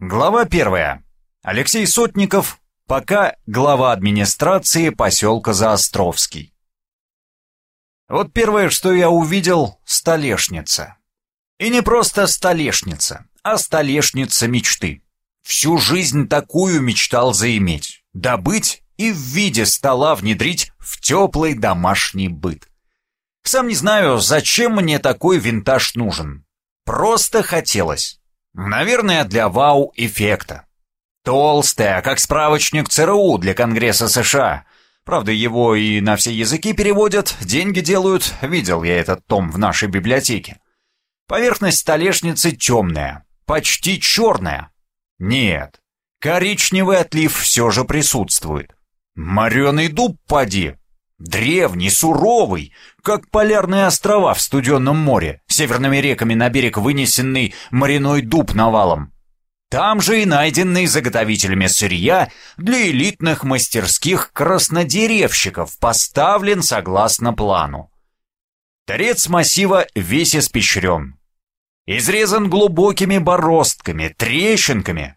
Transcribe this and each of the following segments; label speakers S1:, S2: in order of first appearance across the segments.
S1: Глава первая. Алексей Сотников, пока глава администрации поселка Заостровский. Вот первое, что я увидел — столешница. И не просто столешница, а столешница мечты. Всю жизнь такую мечтал заиметь, добыть и в виде стола внедрить в теплый домашний быт. Сам не знаю, зачем мне такой винтаж нужен. Просто хотелось. Наверное, для вау-эффекта. Толстая, как справочник ЦРУ для Конгресса США. Правда, его и на все языки переводят, деньги делают, видел я этот том в нашей библиотеке. Поверхность столешницы темная, почти черная. Нет, коричневый отлив все же присутствует. Мореный дуб поди, Древний, суровый, как полярные острова в студенном море, северными реками на берег вынесенный моряной дуб навалом. Там же и найденный заготовителями сырья для элитных мастерских краснодеревщиков поставлен согласно плану. Торец массива весь испещрен. Изрезан глубокими бороздками, трещинками.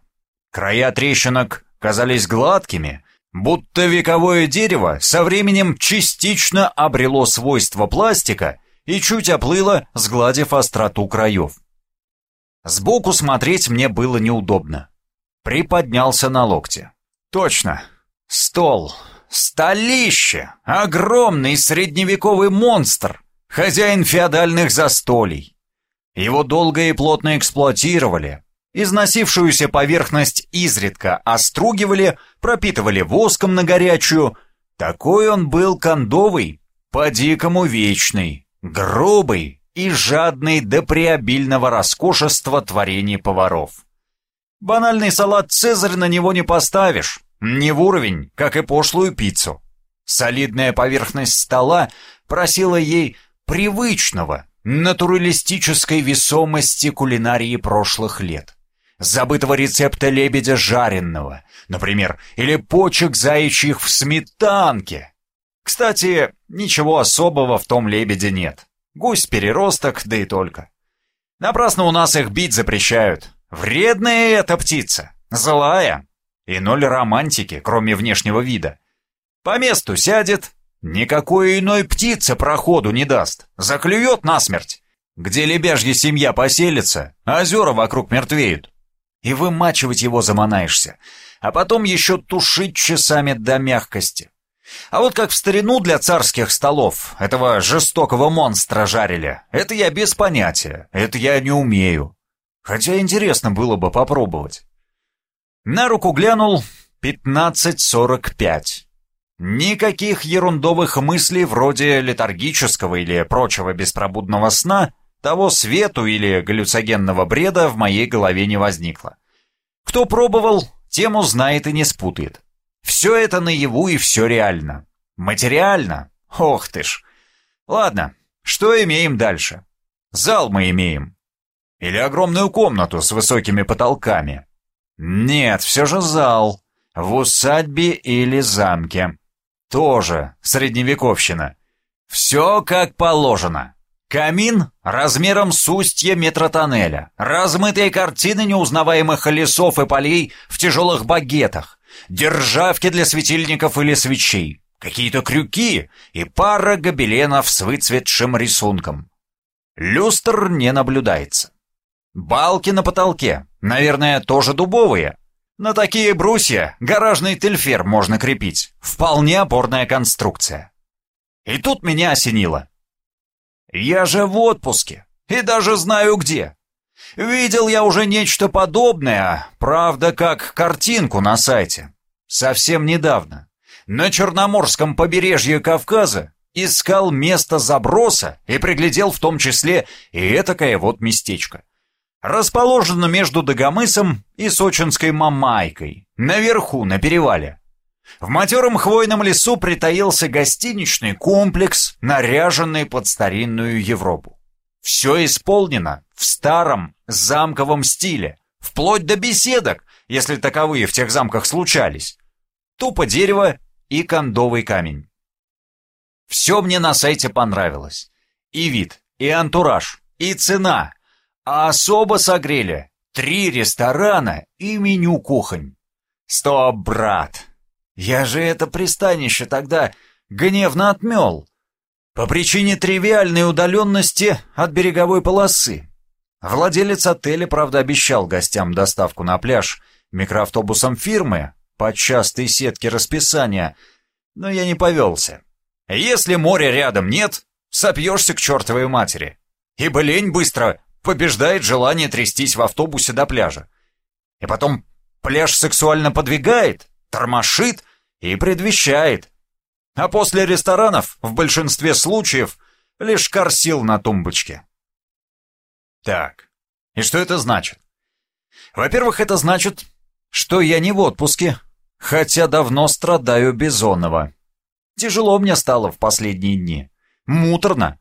S1: Края трещинок казались гладкими, Будто вековое дерево со временем частично обрело свойства пластика и чуть оплыло, сгладив остроту краев. Сбоку смотреть мне было неудобно. Приподнялся на локте. Точно. Стол. Столище. Огромный средневековый монстр. Хозяин феодальных застолий. Его долго и плотно эксплуатировали, Износившуюся поверхность изредка остругивали, пропитывали воском на горячую. Такой он был кондовый, по-дикому вечный, грубый и жадный до преобильного роскошества творений поваров. Банальный салат «Цезарь» на него не поставишь, не в уровень, как и пошлую пиццу. Солидная поверхность стола просила ей привычного, натуралистической весомости кулинарии прошлых лет забытого рецепта лебедя жареного, например, или почек заячьих в сметанке. Кстати, ничего особого в том лебеде нет. Гусь-переросток, да и только. Напрасно у нас их бить запрещают. Вредная эта птица, злая. И ноль романтики, кроме внешнего вида. По месту сядет, никакой иной птице проходу не даст, заклюет насмерть. Где лебяжья семья поселится, озера вокруг мертвеют и вымачивать его заманаешься, а потом еще тушить часами до мягкости. А вот как в старину для царских столов этого жестокого монстра жарили, это я без понятия, это я не умею. Хотя интересно было бы попробовать. На руку глянул 15.45. Никаких ерундовых мыслей вроде летаргического или прочего беспробудного сна того свету или галлюцогенного бреда в моей голове не возникло. Кто пробовал, тему знает и не спутает. Все это наяву и все реально. Материально? Ох ты ж. Ладно, что имеем дальше? Зал мы имеем. Или огромную комнату с высокими потолками? Нет, все же зал. В усадьбе или замке. Тоже средневековщина. Все как положено. Камин размером с устье метротоннеля, размытые картины неузнаваемых лесов и полей в тяжелых багетах, державки для светильников или свечей, какие-то крюки и пара гобеленов с выцветшим рисунком. Люстр не наблюдается. Балки на потолке, наверное, тоже дубовые. На такие брусья гаражный тельфер можно крепить. Вполне опорная конструкция. И тут меня осенило. Я же в отпуске и даже знаю где. Видел я уже нечто подобное, правда, как картинку на сайте. Совсем недавно. На Черноморском побережье Кавказа искал место заброса и приглядел в том числе и этакое вот местечко. Расположено между Дагомысом и Сочинской Мамайкой, наверху, на перевале. В матером хвойном лесу притаился гостиничный комплекс, наряженный под старинную Европу. Все исполнено в старом замковом стиле, вплоть до беседок, если таковые в тех замках случались. Тупо дерево и кондовый камень. Все мне на сайте понравилось. И вид, и антураж, и цена. А особо согрели Три ресторана и меню кухонь. Стоп, брат. Я же это пристанище тогда гневно отмел. По причине тривиальной удаленности от береговой полосы. Владелец отеля, правда, обещал гостям доставку на пляж микроавтобусом фирмы по частой сетке расписания, но я не повелся. Если моря рядом нет, сопьешься к чертовой матери. Ибо лень быстро побеждает желание трястись в автобусе до пляжа. И потом пляж сексуально подвигает, тормошит и предвещает. А после ресторанов, в большинстве случаев, лишь корсил на тумбочке. Так, и что это значит? Во-первых, это значит, что я не в отпуске, хотя давно страдаю Бизонова. Тяжело мне стало в последние дни. Муторно.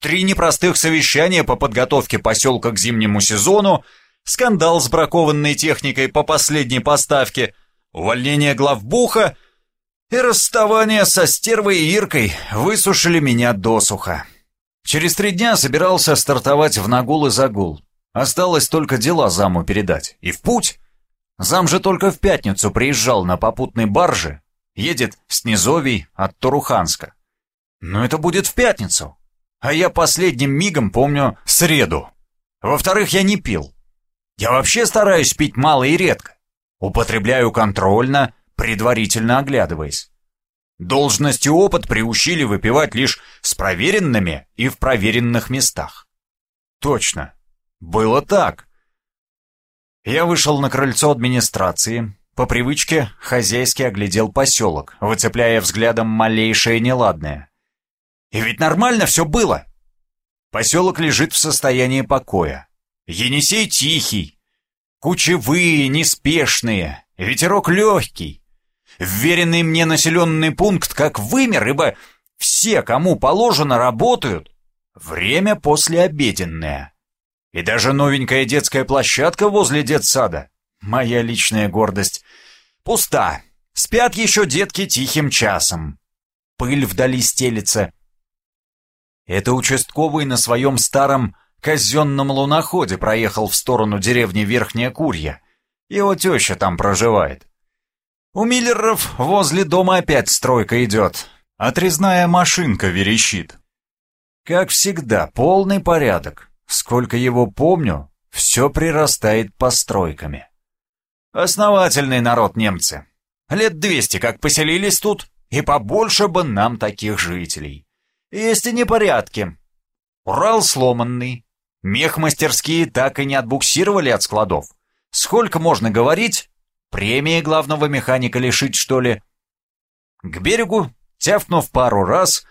S1: Три непростых совещания по подготовке поселка к зимнему сезону, скандал с бракованной техникой по последней поставке, увольнение главбуха и расставание со стервой Иркой высушили меня досуха. Через три дня собирался стартовать в нагул и загул. Осталось только дела заму передать. И в путь. Зам же только в пятницу приезжал на попутной барже. Едет с Низовий от Туруханска. Но это будет в пятницу. А я последним мигом помню среду. Во-вторых, я не пил. Я вообще стараюсь пить мало и редко. Употребляю контрольно, предварительно оглядываясь. Должность и опыт приучили выпивать лишь с проверенными и в проверенных местах. Точно. Было так. Я вышел на крыльцо администрации, по привычке хозяйски оглядел поселок, выцепляя взглядом малейшее неладное. И ведь нормально все было. Поселок лежит в состоянии покоя. Енисей тихий, кучевые, неспешные, ветерок легкий. Вверенный мне населенный пункт как вымер, ибо все, кому положено, работают. Время послеобеденное. И даже новенькая детская площадка возле детсада, моя личная гордость, пуста. Спят еще детки тихим часом. Пыль вдали стелится. Это участковый на своем старом казенном луноходе проехал в сторону деревни Верхняя Курья. Его теща там проживает. У Миллеров возле дома опять стройка идет. Отрезная машинка верещит. Как всегда, полный порядок. Сколько его помню, все прирастает постройками. Основательный народ немцы. Лет двести как поселились тут, и побольше бы нам таких жителей. Есть и непорядки. Урал сломанный. Мех-мастерские так и не отбуксировали от складов. Сколько можно говорить, Премии главного механика лишить, что ли? К берегу, тявкнув пару раз,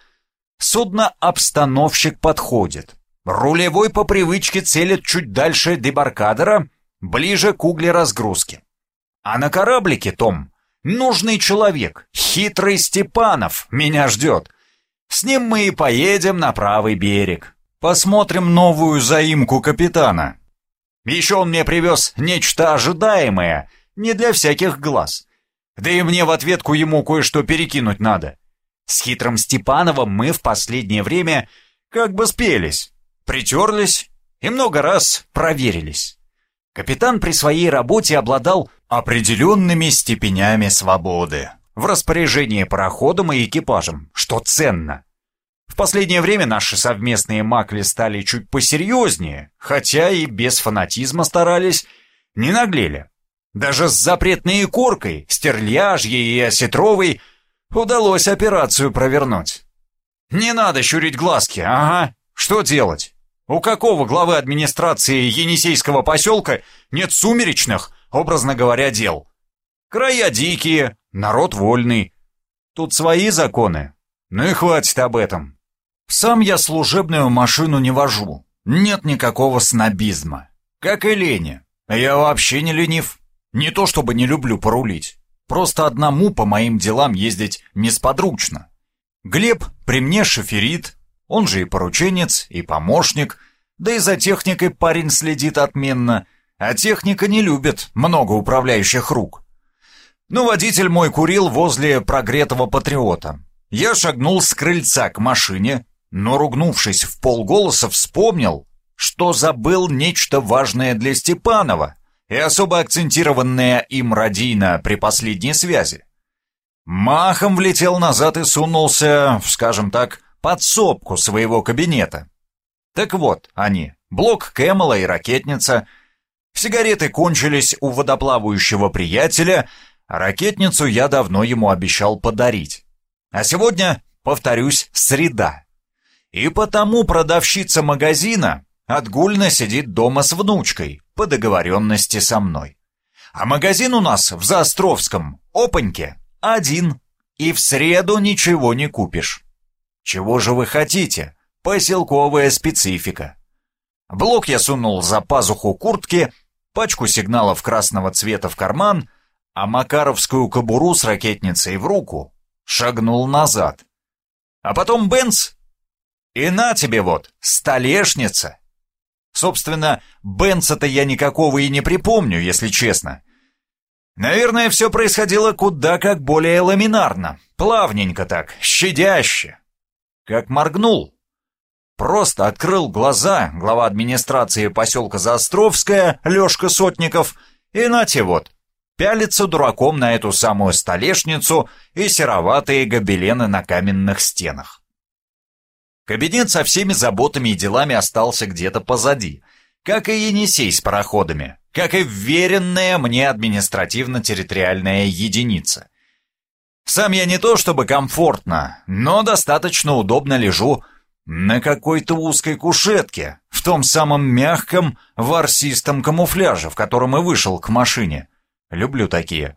S1: судно-обстановщик подходит. Рулевой по привычке целит чуть дальше дебаркадера, ближе к угле разгрузки. А на кораблике, Том, нужный человек, хитрый Степанов, меня ждет. С ним мы и поедем на правый берег. Посмотрим новую заимку капитана. Еще он мне привез нечто ожидаемое — не для всяких глаз. Да и мне в ответку ему кое-что перекинуть надо. С хитрым Степановым мы в последнее время как бы спелись, притерлись и много раз проверились. Капитан при своей работе обладал определенными степенями свободы в распоряжении пароходом и экипажем, что ценно. В последнее время наши совместные макли стали чуть посерьезнее, хотя и без фанатизма старались, не наглели. Даже с запретной икоркой, стерляжьей и осетровой удалось операцию провернуть. Не надо щурить глазки, ага. Что делать? У какого главы администрации Енисейского поселка нет сумеречных, образно говоря, дел? Края дикие, народ вольный. Тут свои законы. Ну и хватит об этом. Сам я служебную машину не вожу. Нет никакого снобизма. Как и лени. Я вообще не ленив. Не то чтобы не люблю порулить, просто одному по моим делам ездить несподручно. Глеб при мне шоферит, он же и порученец, и помощник, да и за техникой парень следит отменно, а техника не любит много управляющих рук. Ну, водитель мой курил возле прогретого патриота. Я шагнул с крыльца к машине, но, ругнувшись в полголоса, вспомнил, что забыл нечто важное для Степанова и особо акцентированное им Радина при последней связи. Махом влетел назад и сунулся, скажем так, подсобку своего кабинета. Так вот они, блок Кэмела и ракетница. Сигареты кончились у водоплавающего приятеля, а ракетницу я давно ему обещал подарить. А сегодня, повторюсь, среда. И потому продавщица магазина отгульно сидит дома с внучкой, по договоренности со мной. А магазин у нас в Заостровском, опаньке, один, и в среду ничего не купишь. Чего же вы хотите? Поселковая специфика. Блок я сунул за пазуху куртки, пачку сигналов красного цвета в карман, а макаровскую кобуру с ракетницей в руку шагнул назад. А потом Бенц. И на тебе вот, столешница. Собственно, Бенца-то я никакого и не припомню, если честно. Наверное, все происходило куда как более ламинарно, плавненько так, щадяще. Как моргнул. Просто открыл глаза глава администрации поселка Заостровская, Лешка Сотников, и нате вот, пялится дураком на эту самую столешницу и сероватые гобелены на каменных стенах. Кабинет со всеми заботами и делами остался где-то позади, как и Енисей с пароходами, как и вверенная мне административно-территориальная единица. Сам я не то чтобы комфортно, но достаточно удобно лежу на какой-то узкой кушетке, в том самом мягком ворсистом камуфляже, в котором и вышел к машине. Люблю такие.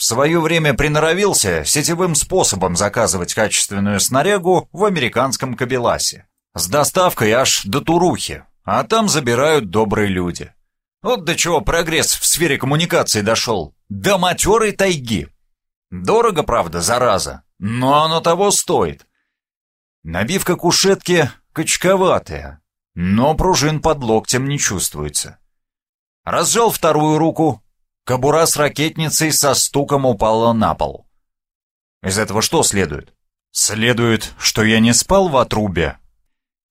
S1: В свое время приноровился сетевым способом заказывать качественную снарягу в американском Кабеласе. С доставкой аж до Турухи, а там забирают добрые люди. Вот до чего прогресс в сфере коммуникации дошел. До матерой тайги. Дорого, правда, зараза, но оно того стоит. Набивка кушетки качковатая, но пружин под локтем не чувствуется. Разжал вторую руку, кобура с ракетницей со стуком упала на пол. Из этого что следует? Следует, что я не спал в отрубе.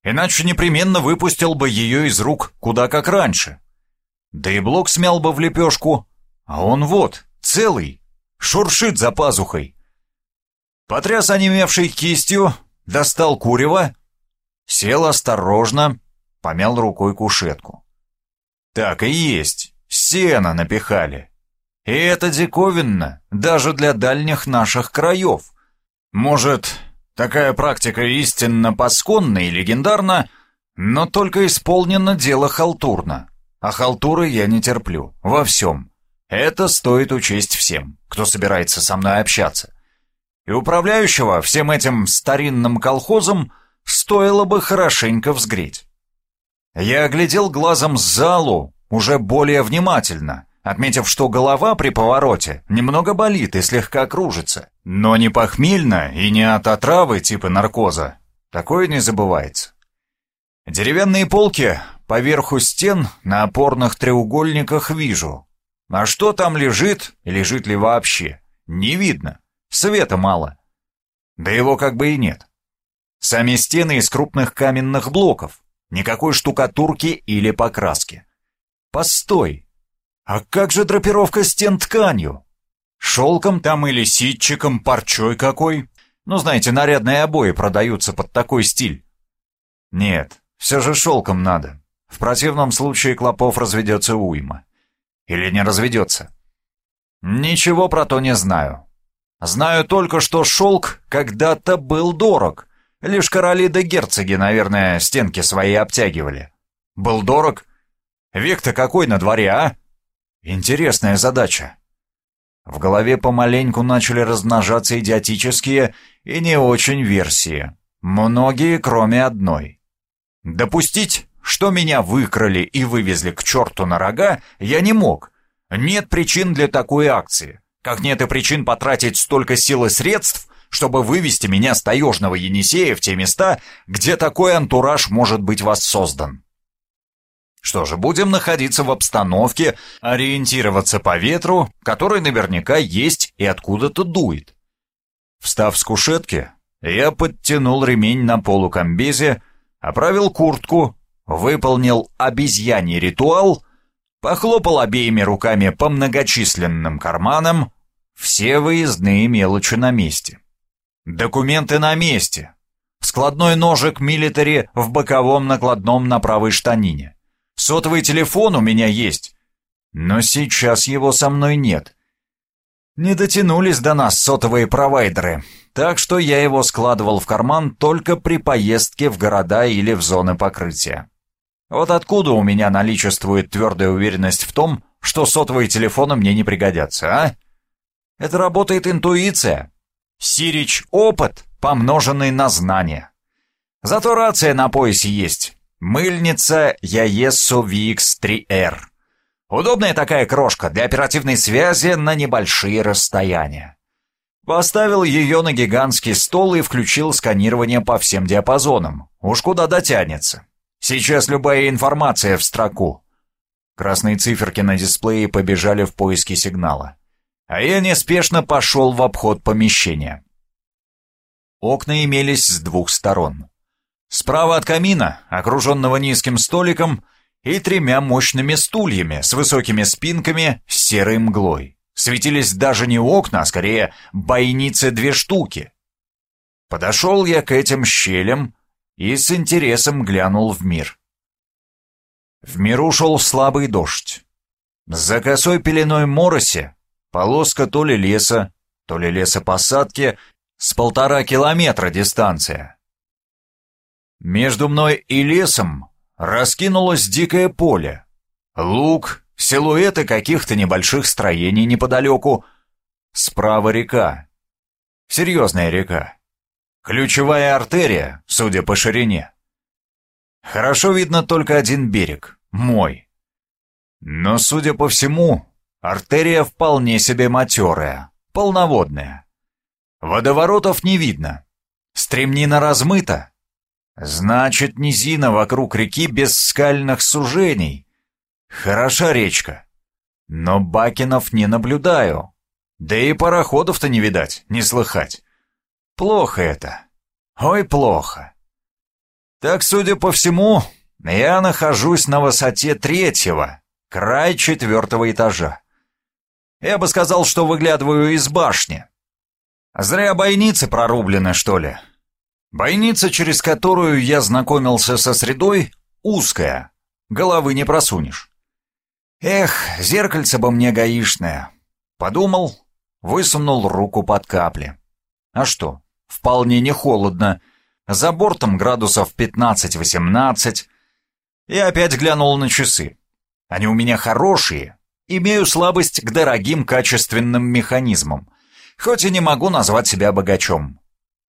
S1: Иначе непременно выпустил бы ее из рук куда как раньше. Да и блок смял бы в лепешку, а он вот, целый, шуршит за пазухой. Потряс онемевшей кистью, достал курева, сел осторожно, помял рукой кушетку. Так и есть, сено напихали. И это диковинно, даже для дальних наших краев. Может, такая практика истинно пасконна и легендарна, но только исполнено дело халтурно. А халтуры я не терплю, во всем. Это стоит учесть всем, кто собирается со мной общаться. И управляющего всем этим старинным колхозом стоило бы хорошенько взгреть. Я оглядел глазом залу уже более внимательно, отметив, что голова при повороте немного болит и слегка кружится, но не похмельно и не от отравы типа наркоза. Такое не забывается. Деревянные полки поверху стен на опорных треугольниках вижу. А что там лежит, лежит ли вообще, не видно. Света мало. Да его как бы и нет. Сами стены из крупных каменных блоков. Никакой штукатурки или покраски. Постой. А как же драпировка стен тканью? Шелком там или ситчиком, парчой какой? Ну, знаете, нарядные обои продаются под такой стиль. Нет, все же шелком надо. В противном случае клопов разведется уйма. Или не разведется. Ничего про то не знаю. Знаю только, что шелк когда-то был дорог. Лишь короли да герцоги, наверное, стенки свои обтягивали. Был дорог? Век-то какой на дворе, а? Интересная задача. В голове помаленьку начали размножаться идиотические и не очень версии. Многие, кроме одной. Допустить что меня выкрали и вывезли к черту на рога, я не мог. Нет причин для такой акции. Как нет и причин потратить столько сил и средств, чтобы вывести меня с таежного Енисея в те места, где такой антураж может быть воссоздан. Что же, будем находиться в обстановке, ориентироваться по ветру, который наверняка есть и откуда-то дует. Встав с кушетки, я подтянул ремень на полукомбезе, оправил куртку, выполнил обезьяний ритуал, похлопал обеими руками по многочисленным карманам, все выездные мелочи на месте. Документы на месте. Складной ножик милитари в боковом накладном на правой штанине. Сотовый телефон у меня есть, но сейчас его со мной нет. Не дотянулись до нас сотовые провайдеры, так что я его складывал в карман только при поездке в города или в зоны покрытия. Вот откуда у меня наличествует твердая уверенность в том, что сотовые телефоны мне не пригодятся, а? Это работает интуиция. Сирич — опыт, помноженный на знания. Зато рация на поясе есть. Мыльница Яесу VX3R. Удобная такая крошка для оперативной связи на небольшие расстояния. Поставил ее на гигантский стол и включил сканирование по всем диапазонам. Уж куда дотянется. Сейчас любая информация в строку. Красные циферки на дисплее побежали в поиске сигнала. А я неспешно пошел в обход помещения. Окна имелись с двух сторон. Справа от камина, окруженного низким столиком, и тремя мощными стульями с высокими спинками с серой мглой. Светились даже не окна, а скорее бойницы две штуки. Подошел я к этим щелям и с интересом глянул в мир. В мир ушел слабый дождь. За косой пеленой мороси полоска то ли леса, то ли лесопосадки с полтора километра дистанция. Между мной и лесом раскинулось дикое поле. Луг, силуэты каких-то небольших строений неподалеку. Справа река. Серьезная река. Ключевая артерия, судя по ширине. Хорошо видно только один берег, мой. Но, судя по всему, артерия вполне себе матерая, полноводная. Водоворотов не видно. Стремнина размыта, Значит, низина вокруг реки без скальных сужений. Хороша речка. Но бакенов не наблюдаю. Да и пароходов-то не видать, не слыхать. Плохо это. Ой, плохо. Так, судя по всему, я нахожусь на высоте третьего, край четвертого этажа. Я бы сказал, что выглядываю из башни. Зря бойницы прорублены, что ли. Бойница, через которую я знакомился со средой, узкая, головы не просунешь. Эх, зеркальце бы мне гаишное. Подумал, высунул руку под капли. А что, вполне не холодно. За бортом градусов 15-18. И опять глянул на часы. Они у меня хорошие. Имею слабость к дорогим качественным механизмам. Хоть и не могу назвать себя богачом.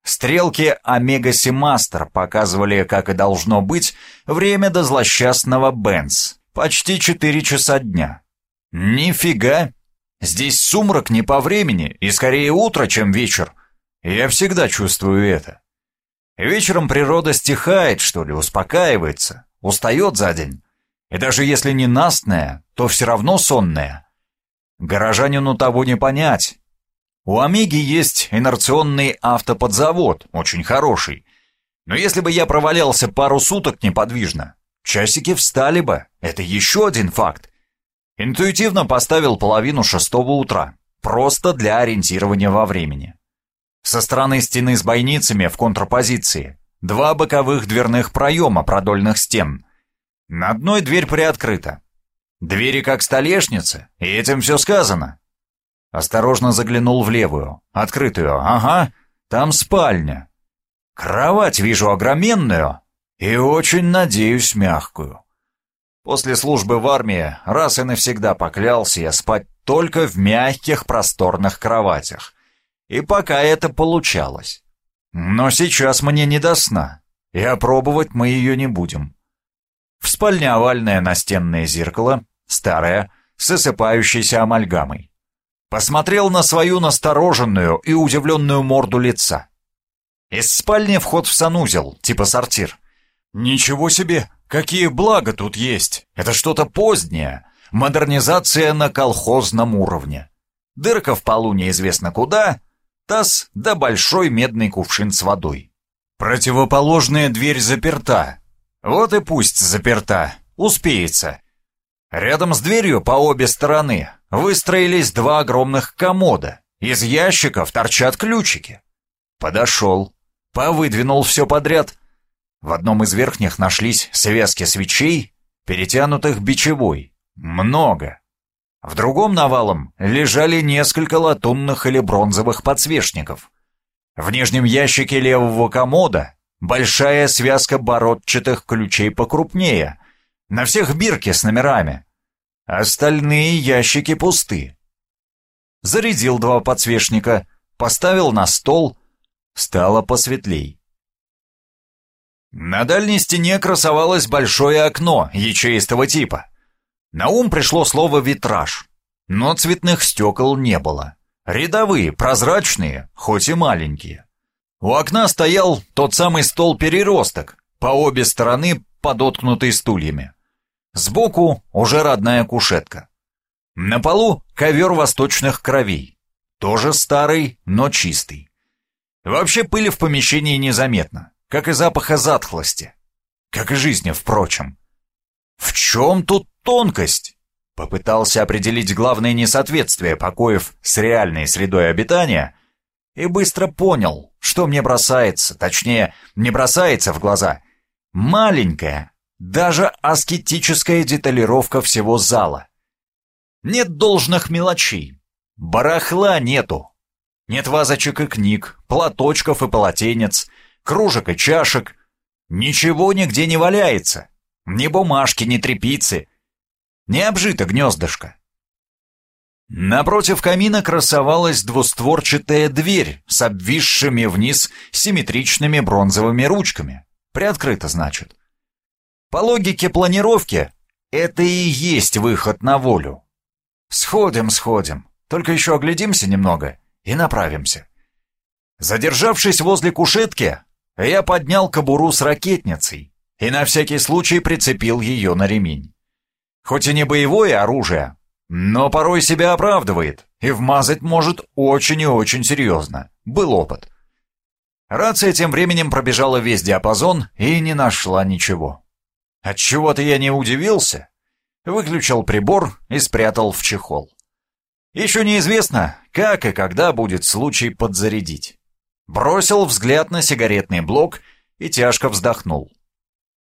S1: Стрелки Омега Семастер показывали, как и должно быть, время до злосчастного Бенц. Почти четыре часа дня. Нифига! Здесь сумрак не по времени, и скорее утро, чем вечер. Я всегда чувствую это. Вечером природа стихает, что ли, успокаивается, устает за день. И даже если не настная, то все равно сонная. Горожанину того не понять. У Омеги есть инерционный автоподзавод, очень хороший. Но если бы я провалялся пару суток неподвижно, часики встали бы. Это еще один факт. Интуитивно поставил половину шестого утра, просто для ориентирования во времени. Со стороны стены с бойницами в контрпозиции два боковых дверных проема продольных стен. На одной дверь приоткрыта. Двери как столешница, и этим все сказано. Осторожно заглянул в левую, открытую. Ага, там спальня. Кровать вижу огроменную и очень надеюсь мягкую. После службы в армии раз и навсегда поклялся я спать только в мягких просторных кроватях. И пока это получалось. Но сейчас мне не до сна, и опробовать мы ее не будем. В спальне овальное настенное зеркало, старое, с осыпающейся амальгамой. Посмотрел на свою настороженную и удивленную морду лица. Из спальни вход в санузел, типа сортир. Ничего себе, какие блага тут есть. Это что-то позднее. Модернизация на колхозном уровне. Дырка в полу неизвестно куда, таз да большой медный кувшин с водой. Противоположная дверь заперта. Вот и пусть заперта, успеется. Рядом с дверью по обе стороны выстроились два огромных комода. Из ящиков торчат ключики. Подошел, повыдвинул все подряд. В одном из верхних нашлись связки свечей, перетянутых бичевой. Много. В другом навалом лежали несколько латунных или бронзовых подсвечников. В нижнем ящике левого комода большая связка бородчатых ключей покрупнее. На всех бирки с номерами. Остальные ящики пусты. Зарядил два подсвечника, поставил на стол, стало посветлей. На дальней стене красовалось большое окно ячеистого типа. На ум пришло слово «витраж», но цветных стекол не было. Рядовые, прозрачные, хоть и маленькие. У окна стоял тот самый стол-переросток, по обе стороны подоткнутый стульями. Сбоку уже родная кушетка. На полу ковер восточных кровей. Тоже старый, но чистый. Вообще пыли в помещении незаметно, как и запаха затхлости. Как и жизни, впрочем. В чем тут тонкость? Попытался определить главное несоответствие покоев с реальной средой обитания и быстро понял, что мне бросается, точнее, не бросается в глаза. Маленькая, даже аскетическая деталировка всего зала. Нет должных мелочей. Барахла нету. Нет вазочек и книг, платочков и полотенец, кружек и чашек. Ничего нигде не валяется. Ни бумажки, ни тряпицы. Не обжито гнездышко. Напротив камина красовалась двустворчатая дверь с обвисшими вниз симметричными бронзовыми ручками. Приоткрыто, значит. По логике планировки, это и есть выход на волю. Сходим, сходим, только еще оглядимся немного и направимся. Задержавшись возле кушетки, я поднял кобуру с ракетницей и на всякий случай прицепил ее на ремень. Хоть и не боевое оружие, но порой себя оправдывает, и вмазать может очень и очень серьезно. Был опыт. Рация тем временем пробежала весь диапазон и не нашла ничего. Отчего-то я не удивился. Выключил прибор и спрятал в чехол. Еще неизвестно, как и когда будет случай подзарядить. Бросил взгляд на сигаретный блок и тяжко вздохнул.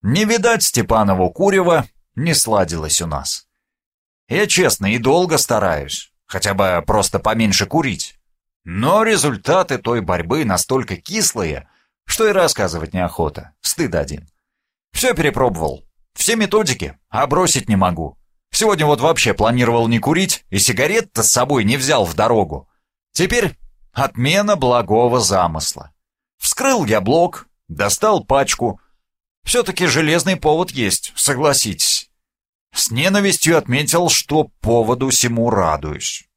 S1: Не видать Степанову Курева, не сладилось у нас. Я честно и долго стараюсь, хотя бы просто поменьше курить. Но результаты той борьбы настолько кислые, что и рассказывать неохота, стыд один. Все перепробовал, все методики, а бросить не могу. Сегодня вот вообще планировал не курить и сигарет-то с собой не взял в дорогу. Теперь отмена благого замысла. Вскрыл я блок, достал пачку. Все-таки железный повод есть, согласитесь. С ненавистью отметил, что поводу сему радуюсь.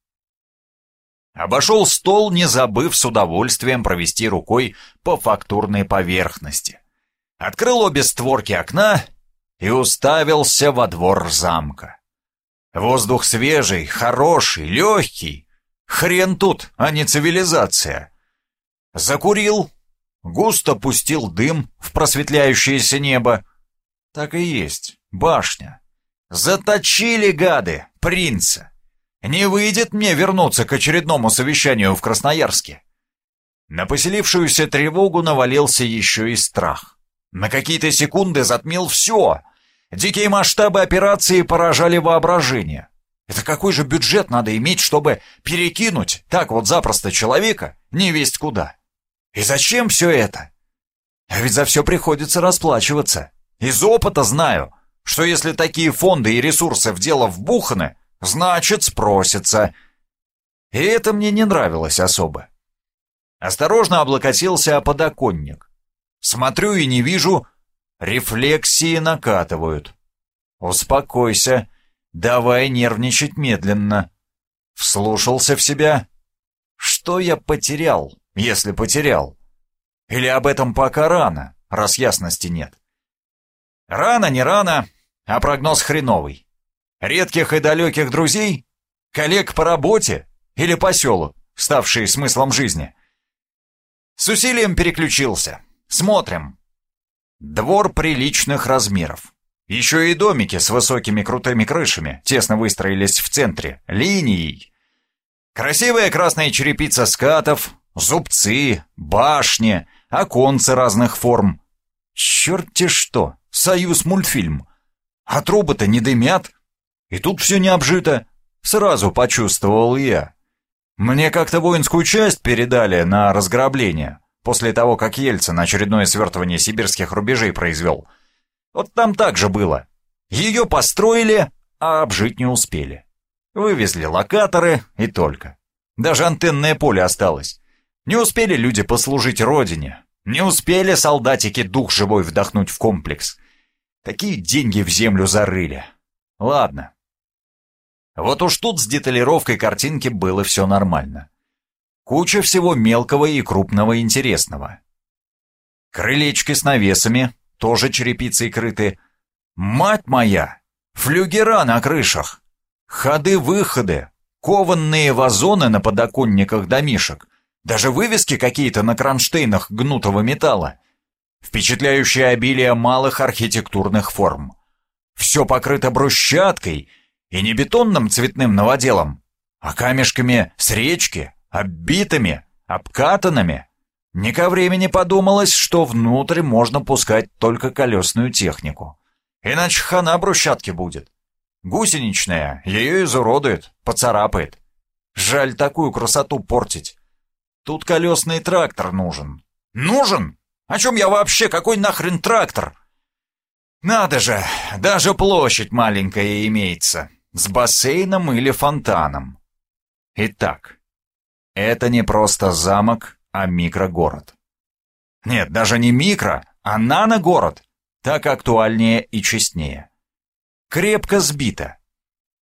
S1: Обошел стол, не забыв с удовольствием провести рукой по фактурной поверхности. Открыл обе створки окна и уставился во двор замка. Воздух свежий, хороший, легкий. Хрен тут, а не цивилизация. Закурил, густо пустил дым в просветляющееся небо. Так и есть, башня. Заточили, гады, принца. Не выйдет мне вернуться к очередному совещанию в Красноярске. На поселившуюся тревогу навалился еще и страх. На какие-то секунды затмил все. Дикие масштабы операции поражали воображение. Это какой же бюджет надо иметь, чтобы перекинуть так вот запросто человека не весть куда? И зачем все это? А ведь за все приходится расплачиваться. Из опыта знаю — что если такие фонды и ресурсы в дело вбуханы, значит спросятся. И это мне не нравилось особо. Осторожно облокотился о подоконник. Смотрю и не вижу, рефлексии накатывают. Успокойся, давай нервничать медленно. Вслушался в себя. Что я потерял, если потерял? Или об этом пока рано, раз ясности нет? Рано, не рано, а прогноз хреновый. Редких и далеких друзей? Коллег по работе? Или по селу, ставшие смыслом жизни? С усилием переключился. Смотрим. Двор приличных размеров. Еще и домики с высокими крутыми крышами тесно выстроились в центре, линией. Красивая красная черепица скатов, зубцы, башни, оконцы разных форм. Черт-те что, союз мультфильм. А трубы-то не дымят. И тут все не обжито. Сразу почувствовал я. Мне как-то воинскую часть передали на разграбление, после того, как Ельцин очередное свертывание сибирских рубежей произвел — вот там так же было. Ее построили, а обжить не успели. Вывезли локаторы и только. Даже антенное поле осталось. Не успели люди послужить родине. Не успели солдатики дух живой вдохнуть в комплекс. Такие деньги в землю зарыли. Ладно. Вот уж тут с деталировкой картинки было все нормально. Куча всего мелкого и крупного интересного. Крылечки с навесами, тоже черепицей крыты. Мать моя! Флюгера на крышах! Ходы-выходы, кованные вазоны на подоконниках домишек, даже вывески какие-то на кронштейнах гнутого металла. Впечатляющее обилие малых архитектурных форм. Все покрыто брусчаткой и не бетонным цветным новоделом, а камешками с речки, оббитыми, обкатанными, не ко времени подумалось, что внутрь можно пускать только колесную технику. Иначе хана брусчатки будет. Гусеничная ее изуродует, поцарапает. Жаль такую красоту портить. Тут колесный трактор нужен. Нужен? О чем я вообще? Какой нахрен трактор? Надо же, даже площадь маленькая имеется. С бассейном или фонтаном. Итак, это не просто замок, а микрогород. Нет, даже не микро, а наногород. Так актуальнее и честнее. Крепко сбито.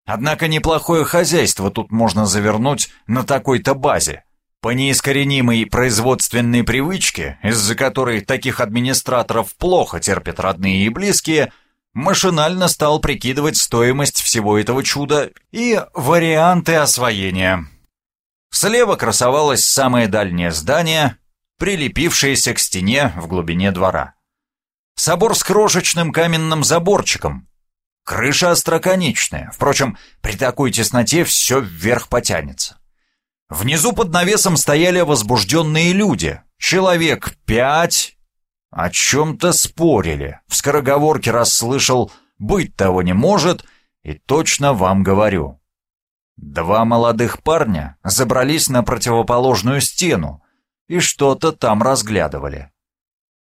S1: Однако неплохое хозяйство тут можно завернуть на такой-то базе. По неискоренимой производственной привычке, из-за которой таких администраторов плохо терпят родные и близкие, машинально стал прикидывать стоимость всего этого чуда и варианты освоения. Слева красовалось самое дальнее здание, прилепившееся к стене в глубине двора. Собор с крошечным каменным заборчиком. Крыша остроконечная, впрочем, при такой тесноте все вверх потянется. Внизу под навесом стояли возбужденные люди, человек пять, о чем-то спорили. В скороговорке расслышал «быть того не может» и точно вам говорю. Два молодых парня забрались на противоположную стену и что-то там разглядывали.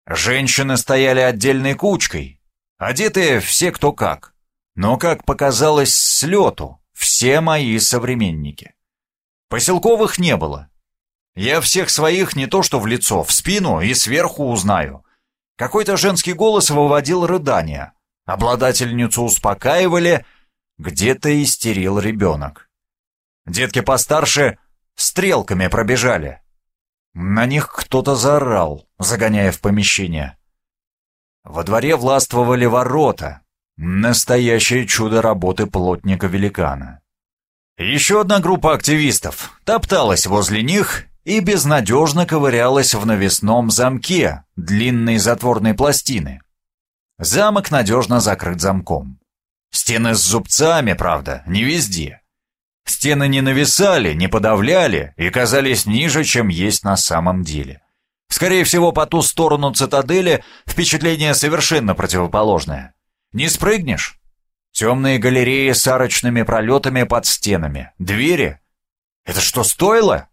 S1: Женщины стояли отдельной кучкой, одетые все кто как, но, как показалось с лету, все мои современники. Поселковых не было. Я всех своих не то что в лицо, в спину и сверху узнаю. Какой-то женский голос выводил рыдания. Обладательницу успокаивали, где-то истерил ребенок. Детки постарше стрелками пробежали. На них кто-то заорал, загоняя в помещение. Во дворе властвовали ворота. Настоящее чудо работы плотника-великана. Еще одна группа активистов топталась возле них и безнадежно ковырялась в навесном замке длинной затворной пластины. Замок надежно закрыт замком. Стены с зубцами, правда, не везде. Стены не нависали, не подавляли и казались ниже, чем есть на самом деле. Скорее всего, по ту сторону цитадели впечатление совершенно противоположное. Не спрыгнешь? Темные галереи с арочными пролетами под стенами. Двери? Это что, стоило?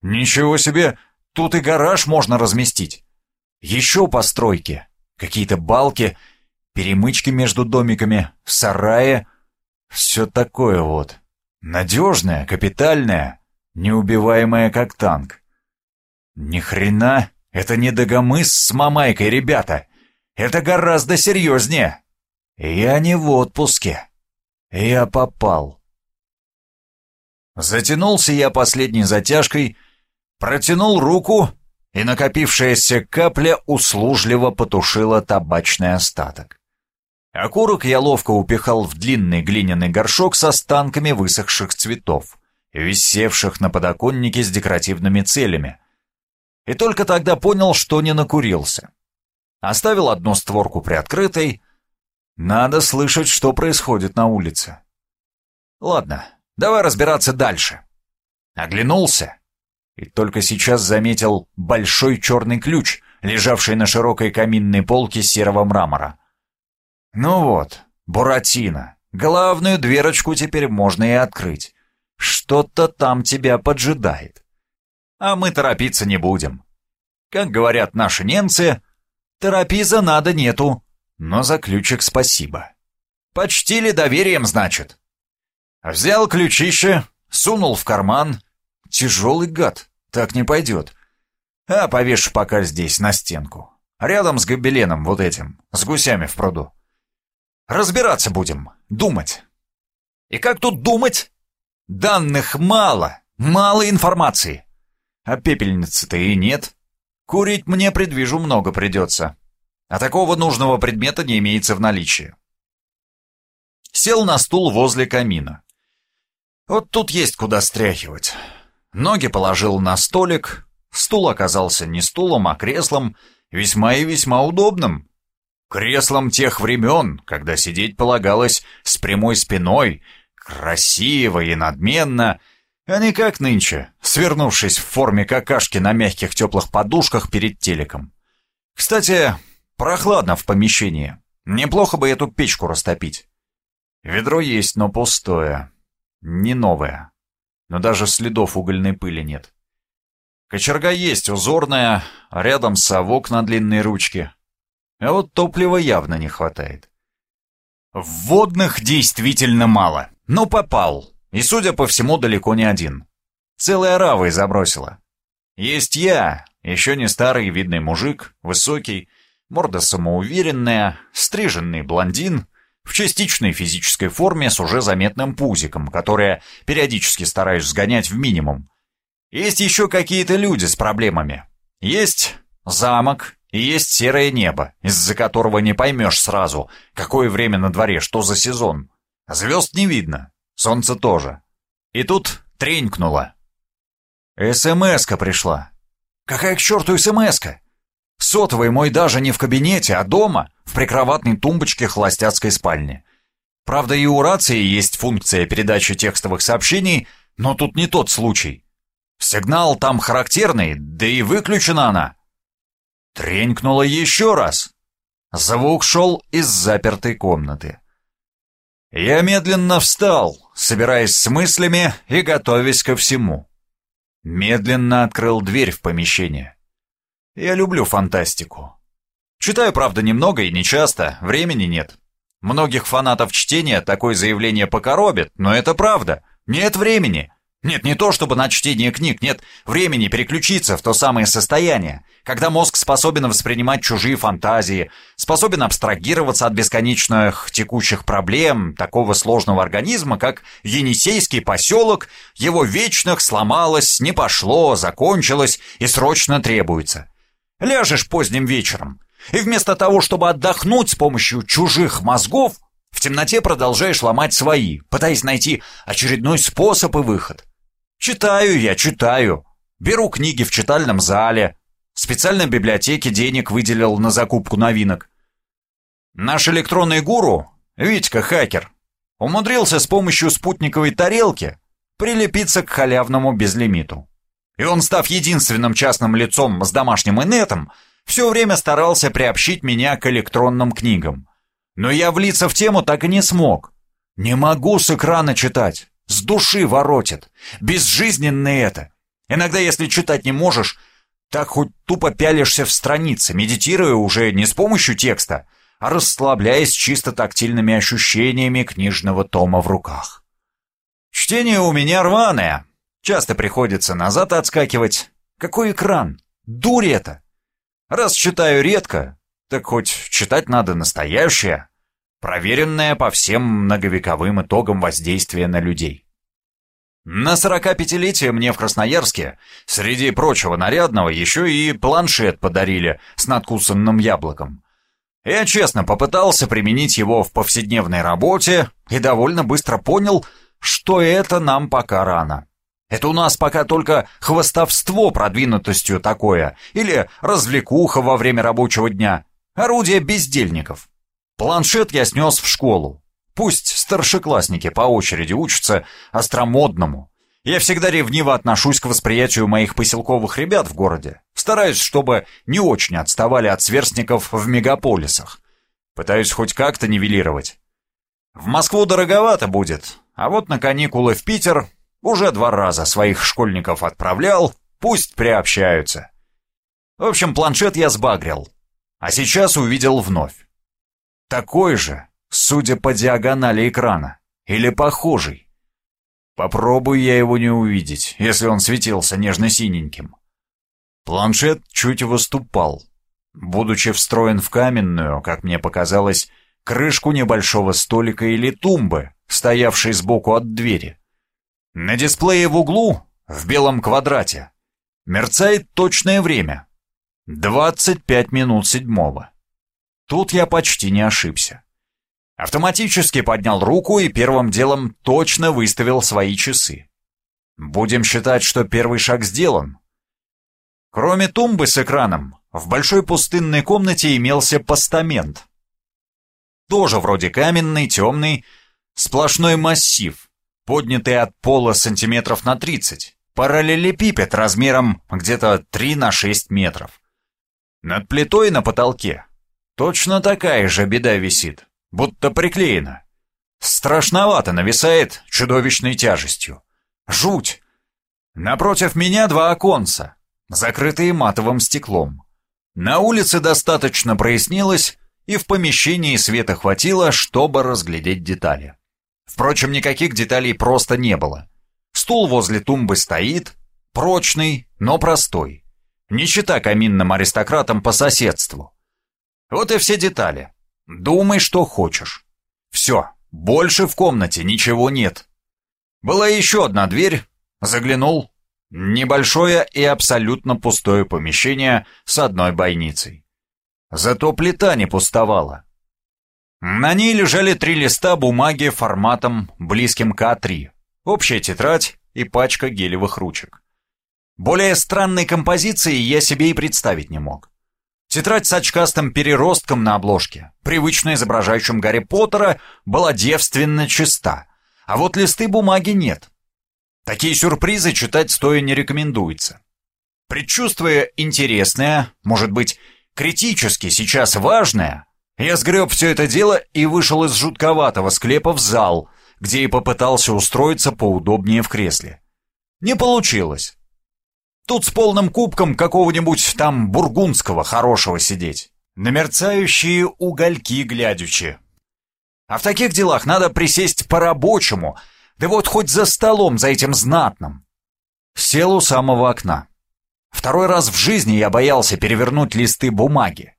S1: Ничего себе, тут и гараж можно разместить. Еще постройки. Какие-то балки, перемычки между домиками, сараи. Все такое вот. Надежная, капитальная, неубиваемая как танк. Ни хрена, это не Дагомыс с Мамайкой, ребята. Это гораздо серьезнее. Я не в отпуске. Я попал. Затянулся я последней затяжкой, протянул руку, и накопившаяся капля услужливо потушила табачный остаток. Окурок я ловко упихал в длинный глиняный горшок с останками высохших цветов, висевших на подоконнике с декоративными целями. И только тогда понял, что не накурился. Оставил одну створку приоткрытой. Надо слышать, что происходит на улице. Ладно, давай разбираться дальше. Оглянулся и только сейчас заметил большой черный ключ, лежавший на широкой каминной полке серого мрамора. Ну вот, Буратино, главную дверочку теперь можно и открыть. Что-то там тебя поджидает. А мы торопиться не будем. Как говорят наши немцы, торопиться надо нету, но за ключик спасибо. Почтили доверием, значит. Взял ключище, сунул в карман. Тяжелый гад, так не пойдет. А повешу пока здесь, на стенку. Рядом с гобеленом вот этим, с гусями в пруду. Разбираться будем, думать. И как тут думать? Данных мало, мало информации. А пепельницы-то и нет. Курить мне предвижу много придется. А такого нужного предмета не имеется в наличии. Сел на стул возле камина. Вот тут есть куда стряхивать. Ноги положил на столик. Стул оказался не стулом, а креслом, весьма и весьма удобным. Креслом тех времен, когда сидеть полагалось с прямой спиной, красиво и надменно, а не как нынче, свернувшись в форме какашки на мягких теплых подушках перед телеком. Кстати, прохладно в помещении. Неплохо бы эту печку растопить. Ведро есть, но пустое. Не новое. Но даже следов угольной пыли нет. Кочерга есть узорная, рядом совок на длинной ручке. А вот топлива явно не хватает. Вводных действительно мало, но попал. И, судя по всему, далеко не один. Целая рава и забросила. Есть я, еще не старый видный мужик, высокий, морда самоуверенная, стриженный блондин, в частичной физической форме с уже заметным пузиком, которое периодически стараюсь сгонять в минимум. Есть еще какие-то люди с проблемами. Есть замок, и есть серое небо, из-за которого не поймешь сразу, какое время на дворе, что за сезон. Звезд не видно, солнце тоже. И тут тренькнуло. СМС-ка пришла. Какая к черту СМС-ка? Сотовый мой даже не в кабинете, а дома, в прикроватной тумбочке холостяцкой спальни. Правда, и у рации есть функция передачи текстовых сообщений, но тут не тот случай. Сигнал там характерный, да и выключена она. Тренькнуло еще раз. Звук шел из запертой комнаты. Я медленно встал, собираясь с мыслями и готовясь ко всему. Медленно открыл дверь в помещение. Я люблю фантастику. Читаю, правда, немного и нечасто, времени нет. Многих фанатов чтения такое заявление покоробит, но это правда. Нет времени. Нет, не то чтобы на чтение книг, нет времени переключиться в то самое состояние, когда мозг способен воспринимать чужие фантазии, способен абстрагироваться от бесконечных текущих проблем такого сложного организма, как Енисейский поселок, его вечных сломалось, не пошло, закончилось и срочно требуется. Ляжешь поздним вечером, и вместо того, чтобы отдохнуть с помощью чужих мозгов, в темноте продолжаешь ломать свои, пытаясь найти очередной способ и выход. Читаю я, читаю. Беру книги в читальном зале. В специальной библиотеке денег выделил на закупку новинок. Наш электронный гуру, Витька хакер, умудрился с помощью спутниковой тарелки прилепиться к халявному безлимиту. И он, став единственным частным лицом с домашним инетом, все время старался приобщить меня к электронным книгам. Но я влиться в тему так и не смог. Не могу с экрана читать. С души воротит. Безжизненно это. Иногда, если читать не можешь, так хоть тупо пялишься в страницы, медитируя уже не с помощью текста, а расслабляясь чисто тактильными ощущениями книжного тома в руках. Чтение у меня рваное. Часто приходится назад отскакивать. Какой экран? Дурь это! Раз читаю редко, так хоть читать надо настоящее проверенная по всем многовековым итогам воздействия на людей. На 45-летие мне в Красноярске, среди прочего нарядного, еще и планшет подарили с надкусанным яблоком. Я честно попытался применить его в повседневной работе и довольно быстро понял, что это нам пока рано. Это у нас пока только хвостовство продвинутостью такое, или развлекуха во время рабочего дня. Орудие бездельников. Планшет я снес в школу. Пусть старшеклассники по очереди учатся остромодному. Я всегда ревниво отношусь к восприятию моих поселковых ребят в городе. Стараюсь, чтобы не очень отставали от сверстников в мегаполисах. Пытаюсь хоть как-то нивелировать. В Москву дороговато будет, а вот на каникулы в Питер уже два раза своих школьников отправлял, пусть приобщаются. В общем, планшет я сбагрил, а сейчас увидел вновь. Такой же, судя по диагонали экрана, или похожий. Попробую я его не увидеть, если он светился нежно-синеньким. Планшет чуть выступал, будучи встроен в каменную, как мне показалось, крышку небольшого столика или тумбы, стоявшей сбоку от двери. На дисплее в углу, в белом квадрате, мерцает точное время. 25 минут седьмого. Тут я почти не ошибся. Автоматически поднял руку и первым делом точно выставил свои часы. Будем считать, что первый шаг сделан. Кроме тумбы с экраном, в большой пустынной комнате имелся постамент, тоже вроде каменный, темный, сплошной массив, поднятый от пола сантиметров на 30, параллелепипед размером где-то 3 на 6 метров. Над плитой на потолке точно такая же беда висит, будто приклеена. Страшновато нависает чудовищной тяжестью. Жуть! Напротив меня два оконца, закрытые матовым стеклом. На улице достаточно прояснилось, и в помещении света хватило, чтобы разглядеть детали. Впрочем, никаких деталей просто не было. Стул возле тумбы стоит, прочный, но простой. Не чита каминным аристократам по соседству. Вот и все детали. Думай, что хочешь. Все, больше в комнате ничего нет. Была еще одна дверь, заглянул. Небольшое и абсолютно пустое помещение с одной бойницей. Зато плита не пустовала. На ней лежали три листа бумаги форматом, близким к А3, общая тетрадь и пачка гелевых ручек. Более странной композиции я себе и представить не мог. Тетрадь с очкастым переростком на обложке, привычно изображающим Гарри Поттера, была девственно чиста, а вот листы бумаги нет. Такие сюрпризы читать стоя не рекомендуется. Предчувствуя интересное, может быть, критически сейчас важное, я сгреб все это дело и вышел из жутковатого склепа в зал, где и попытался устроиться поудобнее в кресле. Не получилось. Тут с полным кубком какого-нибудь там бургундского хорошего сидеть. На мерцающие угольки глядячи. А в таких делах надо присесть по-рабочему, да вот хоть за столом за этим знатным. Сел у самого окна. Второй раз в жизни я боялся перевернуть листы бумаги.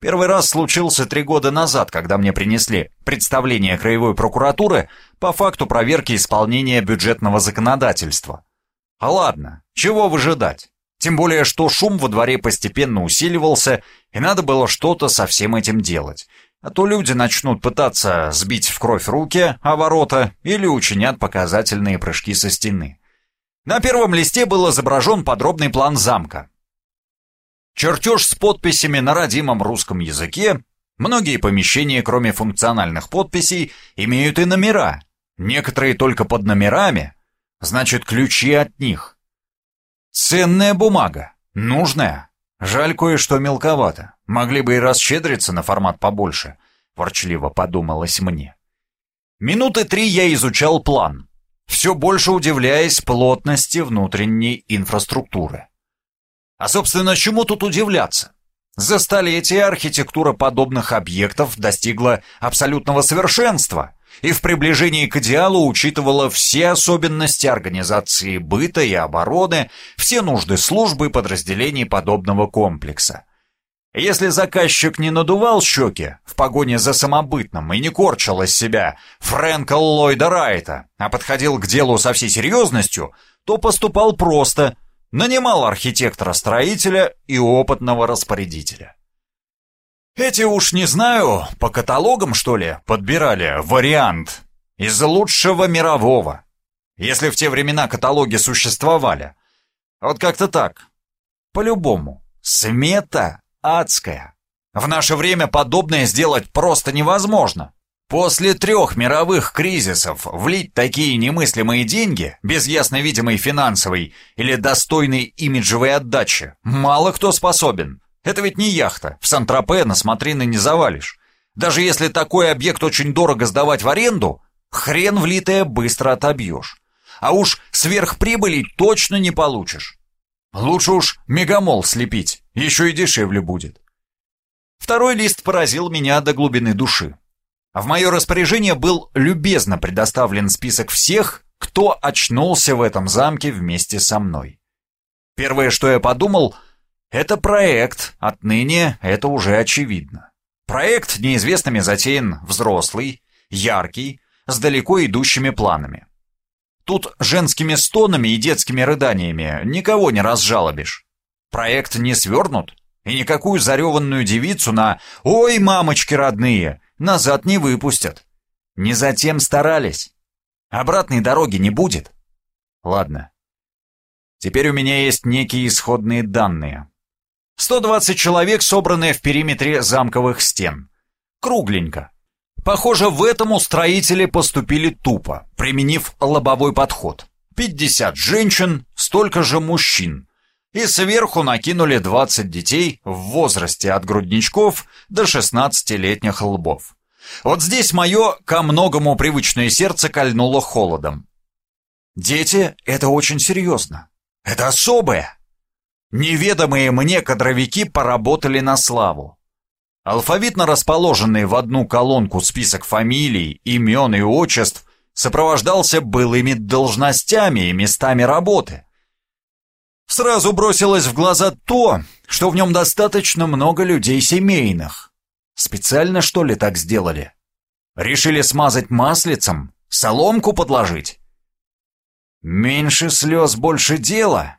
S1: Первый раз случился три года назад, когда мне принесли представление краевой прокуратуры по факту проверки исполнения бюджетного законодательства. А ладно, чего выжидать? Тем более, что шум во дворе постепенно усиливался, и надо было что-то со всем этим делать. А то люди начнут пытаться сбить в кровь руки о ворота или учинят показательные прыжки со стены. На первом листе был изображен подробный план замка. Чертеж с подписями на родимом русском языке. Многие помещения, кроме функциональных подписей, имеют и номера. Некоторые только под номерами. Значит, ключи от них. Ценная бумага. Нужная. Жаль, кое-что мелковато. Могли бы и расщедриться на формат побольше. Ворчливо подумалось мне. Минуты три я изучал план все больше удивляясь плотности внутренней инфраструктуры. А собственно, чему тут удивляться? За столетия архитектура подобных объектов достигла абсолютного совершенства и в приближении к идеалу учитывала все особенности организации быта и обороны, все нужды службы и подразделений подобного комплекса – если заказчик не надувал щеки в погоне за самобытным и не корчил из себя Фрэнка Ллойда Райта, а подходил к делу со всей серьезностью, то поступал просто, нанимал архитектора-строителя и опытного распорядителя. Эти уж не знаю, по каталогам что ли, подбирали вариант из лучшего мирового, если в те времена каталоги существовали. Вот как-то так. По-любому. Смета адская. В наше время подобное сделать просто невозможно. После трех мировых кризисов влить такие немыслимые деньги, без ясно видимой финансовой или достойной имиджевой отдачи, мало кто способен. Это ведь не яхта, в Сан-Тропе на смотрины не завалишь. Даже если такой объект очень дорого сдавать в аренду, хрен влитое быстро отобьешь. А уж сверхприбыли точно не получишь. Лучше уж мегамол слепить, еще и дешевле будет. Второй лист поразил меня до глубины души. В мое распоряжение был любезно предоставлен список всех, кто очнулся в этом замке вместе со мной. Первое, что я подумал, это проект, отныне это уже очевидно. Проект неизвестными затеян взрослый, яркий, с далеко идущими планами. Тут женскими стонами и детскими рыданиями никого не разжалобишь. Проект не свернут, и никакую зареванную девицу на «Ой, мамочки родные!» назад не выпустят. Не затем старались. Обратной дороги не будет. Ладно. Теперь у меня есть некие исходные данные. 120 человек, собранные в периметре замковых стен. Кругленько. Похоже, в этом устроители поступили тупо, применив лобовой подход. 50 женщин, столько же мужчин. И сверху накинули 20 детей в возрасте от грудничков до 16-летних лбов. Вот здесь мое ко многому привычное сердце кольнуло холодом. Дети — это очень серьезно. Это особое. Неведомые мне кадровики поработали на славу. Алфавитно расположенный в одну колонку список фамилий, имен и отчеств сопровождался былыми должностями и местами работы. Сразу бросилось в глаза то, что в нем достаточно много людей семейных. Специально, что ли, так сделали? Решили смазать маслицем? Соломку подложить? Меньше слез, больше дела.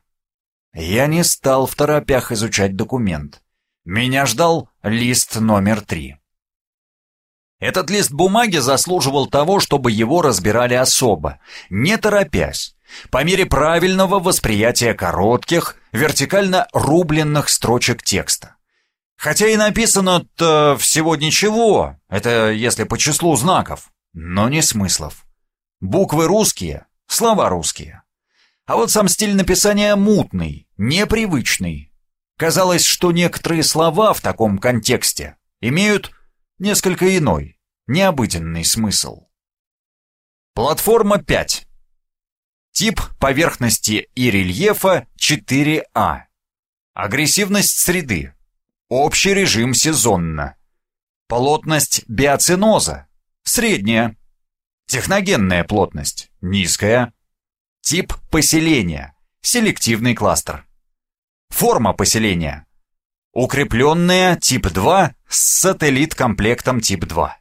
S1: Я не стал в торопях изучать документ. Меня ждал лист номер три. Этот лист бумаги заслуживал того, чтобы его разбирали особо, не торопясь, по мере правильного восприятия коротких, вертикально рубленных строчек текста. Хотя и написано-то всего ничего, это если по числу знаков, но не смыслов. Буквы русские, слова русские. А вот сам стиль написания мутный, непривычный. Казалось, что некоторые слова в таком контексте имеют несколько иной, необыденный смысл. Платформа 5. Тип поверхности и рельефа 4А. Агрессивность среды Общий режим сезонно. Плотность биоциноза – средняя. Техногенная плотность – низкая. Тип поселения – селективный кластер. Форма поселения – укрепленная тип 2 с сателлит-комплектом тип 2.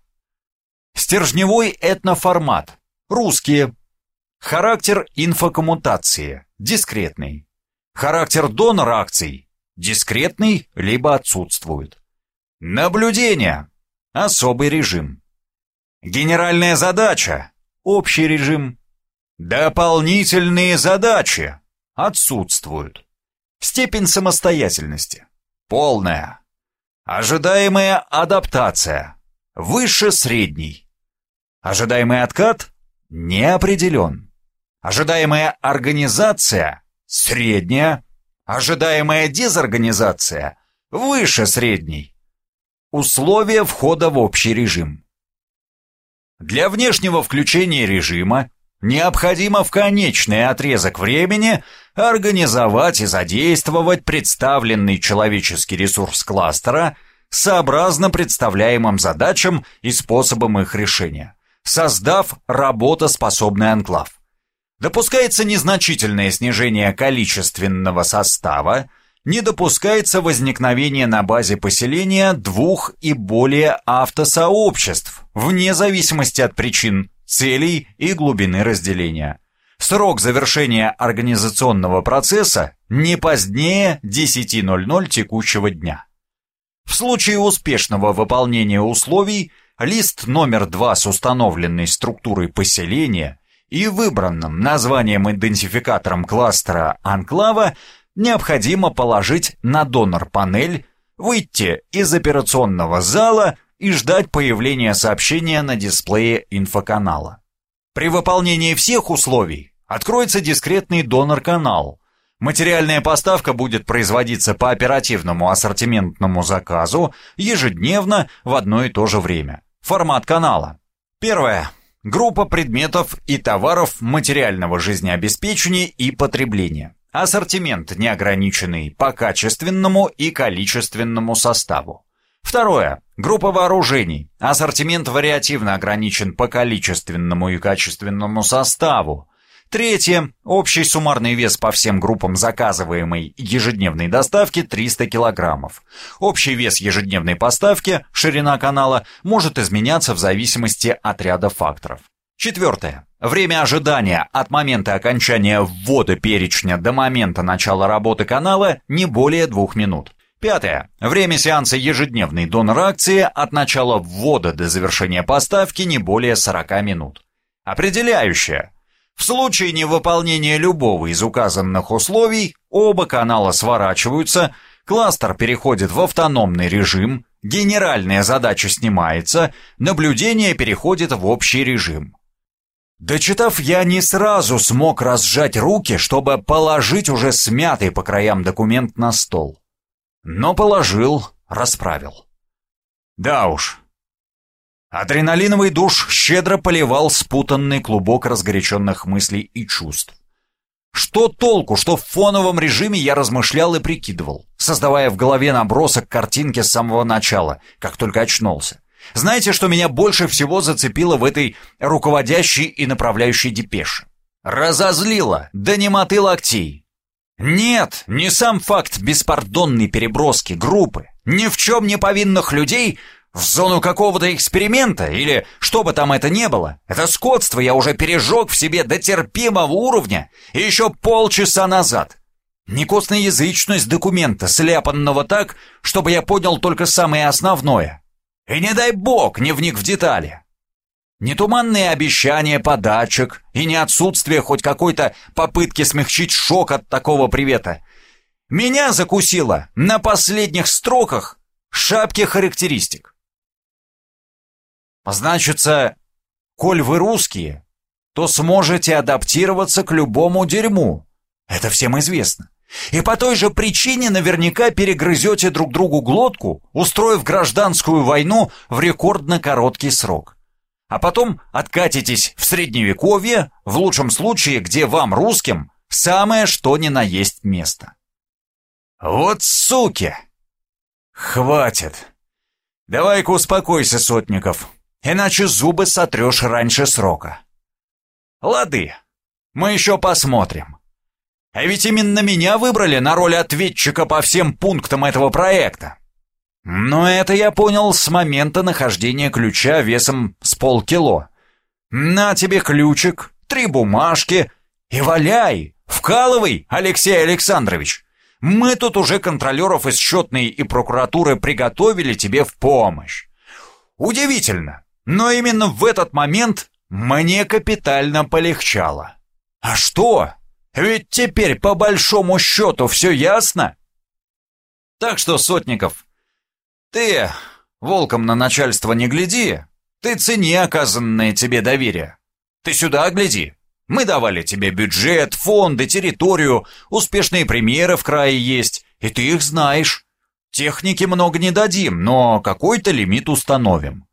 S1: Стержневой этноформат – русские. Характер инфокоммутации – дискретный. Характер донора акций Дискретный либо отсутствует. Наблюдение. Особый режим. Генеральная задача. Общий режим. Дополнительные задачи. Отсутствуют. Степень самостоятельности. Полная. Ожидаемая адаптация. Выше средней. Ожидаемый откат не определен. Ожидаемая организация средняя. Ожидаемая дезорганизация выше средней. Условия входа в общий режим. Для внешнего включения режима необходимо в конечный отрезок времени организовать и задействовать представленный человеческий ресурс кластера сообразно представляемым задачам и способам их решения, создав работоспособный анклав. Допускается незначительное снижение количественного состава, не допускается возникновение на базе поселения двух и более автосообществ, вне зависимости от причин, целей и глубины разделения. Срок завершения организационного процесса не позднее 10.00 текущего дня. В случае успешного выполнения условий, лист номер 2 с установленной структурой поселения – и выбранным названием-идентификатором кластера анклава необходимо положить на донор-панель выйти из операционного зала и ждать появления сообщения на дисплее инфоканала. При выполнении всех условий откроется дискретный донор-канал. Материальная поставка будет производиться по оперативному ассортиментному заказу ежедневно в одно и то же время. Формат канала. Первое. Группа предметов и товаров материального жизнеобеспечения и потребления. Ассортимент неограниченный по качественному и количественному составу. Второе. Группа вооружений. Ассортимент вариативно ограничен по количественному и качественному составу. Третье. Общий суммарный вес по всем группам заказываемой ежедневной доставки 300 килограммов. Общий вес ежедневной поставки, ширина канала, может изменяться в зависимости от ряда факторов. Четвертое. Время ожидания от момента окончания ввода перечня до момента начала работы канала не более двух минут. Пятое. Время сеанса ежедневной донор акции от начала ввода до завершения поставки не более 40 минут. Определяющее. В случае невыполнения любого из указанных условий, оба канала сворачиваются, кластер переходит в автономный режим, генеральная задача снимается, наблюдение переходит в общий режим. Дочитав, я не сразу смог разжать руки, чтобы положить уже смятый по краям документ на стол. Но положил, расправил. Да уж. Адреналиновый душ щедро поливал спутанный клубок разгоряченных мыслей и чувств. Что толку, что в фоновом режиме я размышлял и прикидывал, создавая в голове набросок картинки с самого начала, как только очнулся. Знаете, что меня больше всего зацепило в этой руководящей и направляющей депеше? Разозлило, да не моты локтей. Нет, не сам факт беспардонной переброски группы, ни в чем не повинных людей в зону какого-то эксперимента или что бы там это ни было. Это скотство я уже пережег в себе до терпимого уровня еще полчаса назад. Не костноязычность документа, сляпанного так, чтобы я понял только самое основное. И не дай бог не вник в детали. Не туманные обещания подачек и не отсутствие хоть какой-то попытки смягчить шок от такого привета. Меня закусило на последних строках шапки характеристик. Значится, коль вы русские, то сможете адаптироваться к любому дерьму. Это всем известно. И по той же причине наверняка перегрызете друг другу глотку, устроив гражданскую войну в рекордно короткий срок. А потом откатитесь в средневековье, в лучшем случае, где вам, русским, самое что ни на есть место. Вот суки! Хватит. Давай-ка успокойся, Сотников, иначе зубы сотрешь раньше срока. Лады, мы еще посмотрим. А ведь именно меня выбрали на роль ответчика по всем пунктам этого проекта. Но это я понял с момента нахождения ключа весом с полкило. На тебе ключик, три бумажки и валяй, вкалывай, Алексей Александрович. Мы тут уже контролеров из счетной и прокуратуры приготовили тебе в помощь. Удивительно, но именно в этот момент мне капитально полегчало. А что? Ведь теперь по большому счету все ясно. Так что, Сотников, ты волком на начальство не гляди, ты цени оказанное тебе доверие. Ты сюда гляди. Мы давали тебе бюджет, фонды, территорию, успешные примеры в крае есть, и ты их знаешь. Техники много не дадим, но какой-то лимит установим.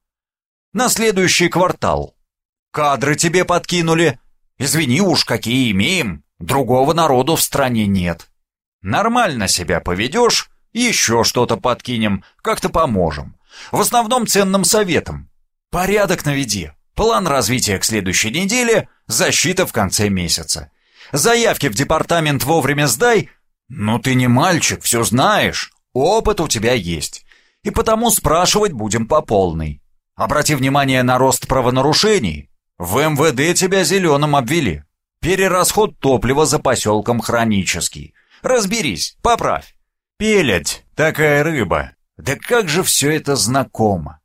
S1: На следующий квартал. Кадры тебе подкинули. Извини уж, какие имеем. Другого народу в стране нет. Нормально себя поведешь, еще что-то подкинем, как-то поможем. В основном ценным советом. Порядок наведи. План развития к следующей неделе, защита в конце месяца. Заявки в департамент вовремя сдай. Ну ты не мальчик, все знаешь. Опыт у тебя есть. И потому спрашивать будем по полной. Обрати внимание на рост правонарушений. В МВД тебя зеленым обвели. Перерасход топлива за поселком хронический. Разберись, поправь. Пелядь, такая рыба. Да как же все это знакомо.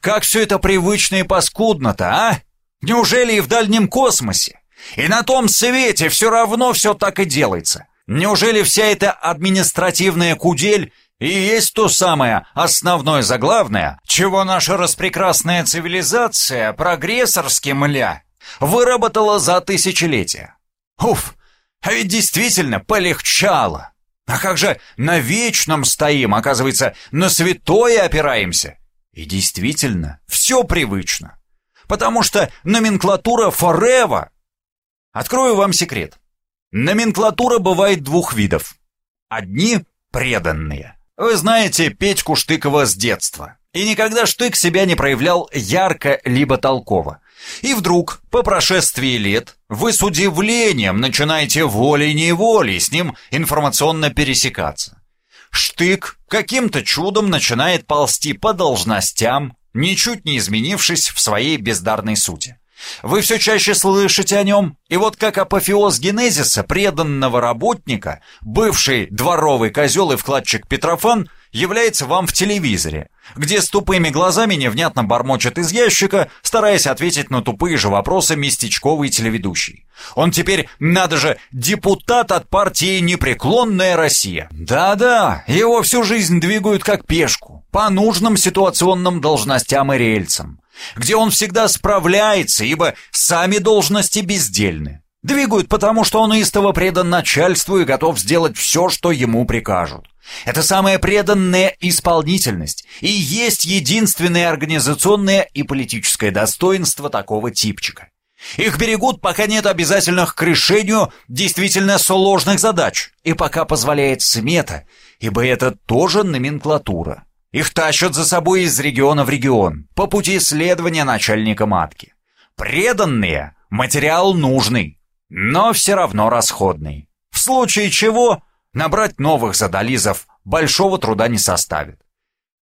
S1: Как все это привычно и паскудно-то, а? Неужели и в дальнем космосе? И на том свете все равно все так и делается. Неужели вся эта административная кудель и есть то самое основное заглавное, чего наша распрекрасная цивилизация прогрессорски мля выработала за тысячелетия. Уф, а ведь действительно полегчало. А как же на вечном стоим, оказывается, на святое опираемся. И действительно, все привычно. Потому что номенклатура forever. Открою вам секрет. Номенклатура бывает двух видов. Одни преданные. Вы знаете Петьку Штыкова с детства. И никогда Штык себя не проявлял ярко либо толково. И вдруг, по прошествии лет, вы с удивлением начинаете волей-неволей с ним информационно пересекаться. Штык каким-то чудом начинает ползти по должностям, ничуть не изменившись в своей бездарной сути. Вы все чаще слышите о нем, и вот как апофеоз генезиса преданного работника, бывший дворовый козел и вкладчик Петрофан, является вам в телевизоре, где с тупыми глазами невнятно бормочет из ящика, стараясь ответить на тупые же вопросы местечковый телеведущий. Он теперь, надо же, депутат от партии «Непреклонная Россия». Да-да, его всю жизнь двигают как пешку, по нужным ситуационным должностям и рельсам где он всегда справляется, ибо сами должности бездельны. Двигают потому, что он истово предан начальству и готов сделать все, что ему прикажут. Это самая преданная исполнительность и есть единственное организационное и политическое достоинство такого типчика. Их берегут, пока нет обязательных к решению действительно сложных задач, и пока позволяет смета, ибо это тоже номенклатура. Их тащат за собой из региона в регион, по пути следования начальника матки. Преданные, материал нужный, но все равно расходный. В случае чего набрать новых задолизов большого труда не составит.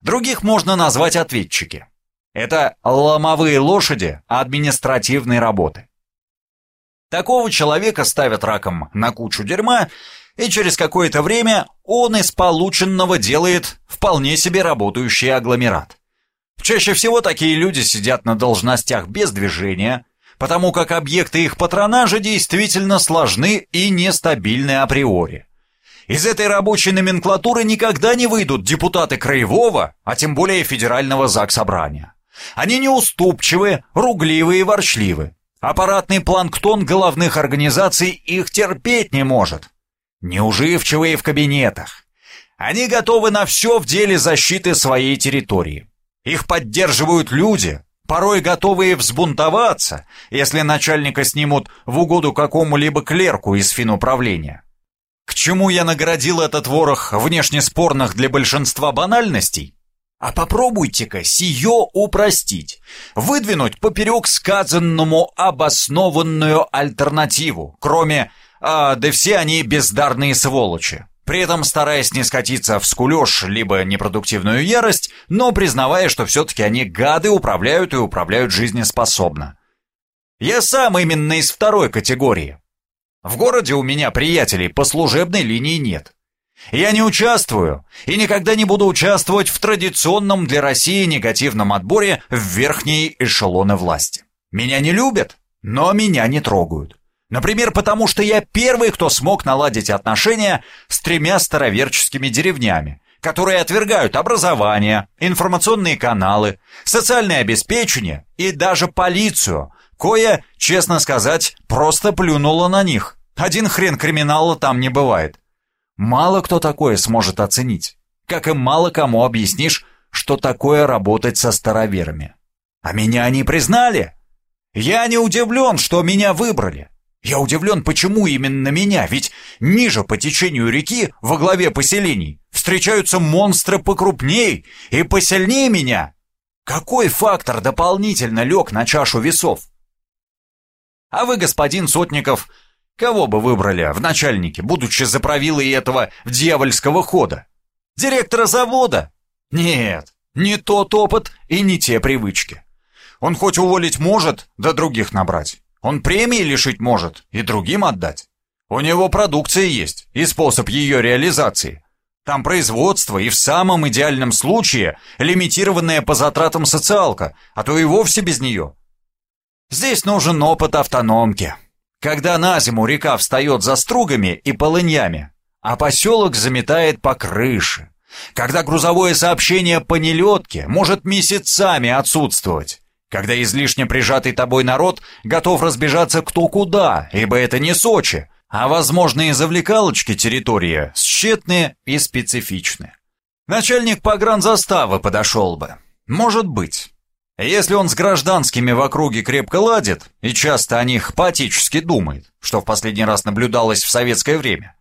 S1: Других можно назвать ответчики. Это ломовые лошади административной работы. Такого человека ставят раком на кучу дерьма и через какое-то время он из полученного делает вполне себе работающий агломерат. Чаще всего такие люди сидят на должностях без движения, потому как объекты их патронажа действительно сложны и нестабильны априори. Из этой рабочей номенклатуры никогда не выйдут депутаты краевого, а тем более федерального заксобрания. Они неуступчивы, ругливы и ворчливы. Аппаратный планктон головных организаций их терпеть не может неуживчивые в кабинетах. Они готовы на все в деле защиты своей территории. Их поддерживают люди, порой готовые взбунтоваться, если начальника снимут в угоду какому-либо клерку из финуправления. К чему я наградил этот ворох внешне спорных для большинства банальностей? А попробуйте-ка сие упростить, выдвинуть поперек сказанному обоснованную альтернативу, кроме а, да все они бездарные сволочи. При этом стараясь не скатиться в скулеж либо непродуктивную ярость, но признавая, что все-таки они гады управляют и управляют жизнеспособно. Я сам именно из второй категории. В городе у меня приятелей по служебной линии нет. Я не участвую и никогда не буду участвовать в традиционном для России негативном отборе в верхние эшелоны власти. Меня не любят, но меня не трогают. Например, потому что я первый, кто смог наладить отношения с тремя староверческими деревнями, которые отвергают образование, информационные каналы, социальное обеспечение и даже полицию, кое, честно сказать, просто плюнула на них. Один хрен криминала там не бывает. Мало кто такое сможет оценить, как и мало кому объяснишь, что такое работать со староверами. А меня они признали. Я не удивлен, что меня выбрали. Я удивлен, почему именно меня, ведь ниже по течению реки, во главе поселений, встречаются монстры покрупней и посильнее меня. Какой фактор дополнительно лег на чашу весов? А вы, господин Сотников, кого бы выбрали в начальнике, будучи заправилой этого дьявольского хода? Директора завода? Нет, не тот опыт и не те привычки. Он хоть уволить может, да других набрать. Он премии лишить может и другим отдать. У него продукция есть и способ ее реализации. Там производство и в самом идеальном случае лимитированная по затратам социалка, а то и вовсе без нее. Здесь нужен опыт автономки. Когда на зиму река встает за стругами и полыньями, а поселок заметает по крыше, Когда грузовое сообщение по нелетке может месяцами отсутствовать. Когда излишне прижатый тобой народ готов разбежаться кто куда, ибо это не Сочи, а возможные завлекалочки территории тщетные и специфичны. Начальник погранзаставы подошел бы. Может быть. Если он с гражданскими в округе крепко ладит и часто о них поотечески думает, что в последний раз наблюдалось в советское время.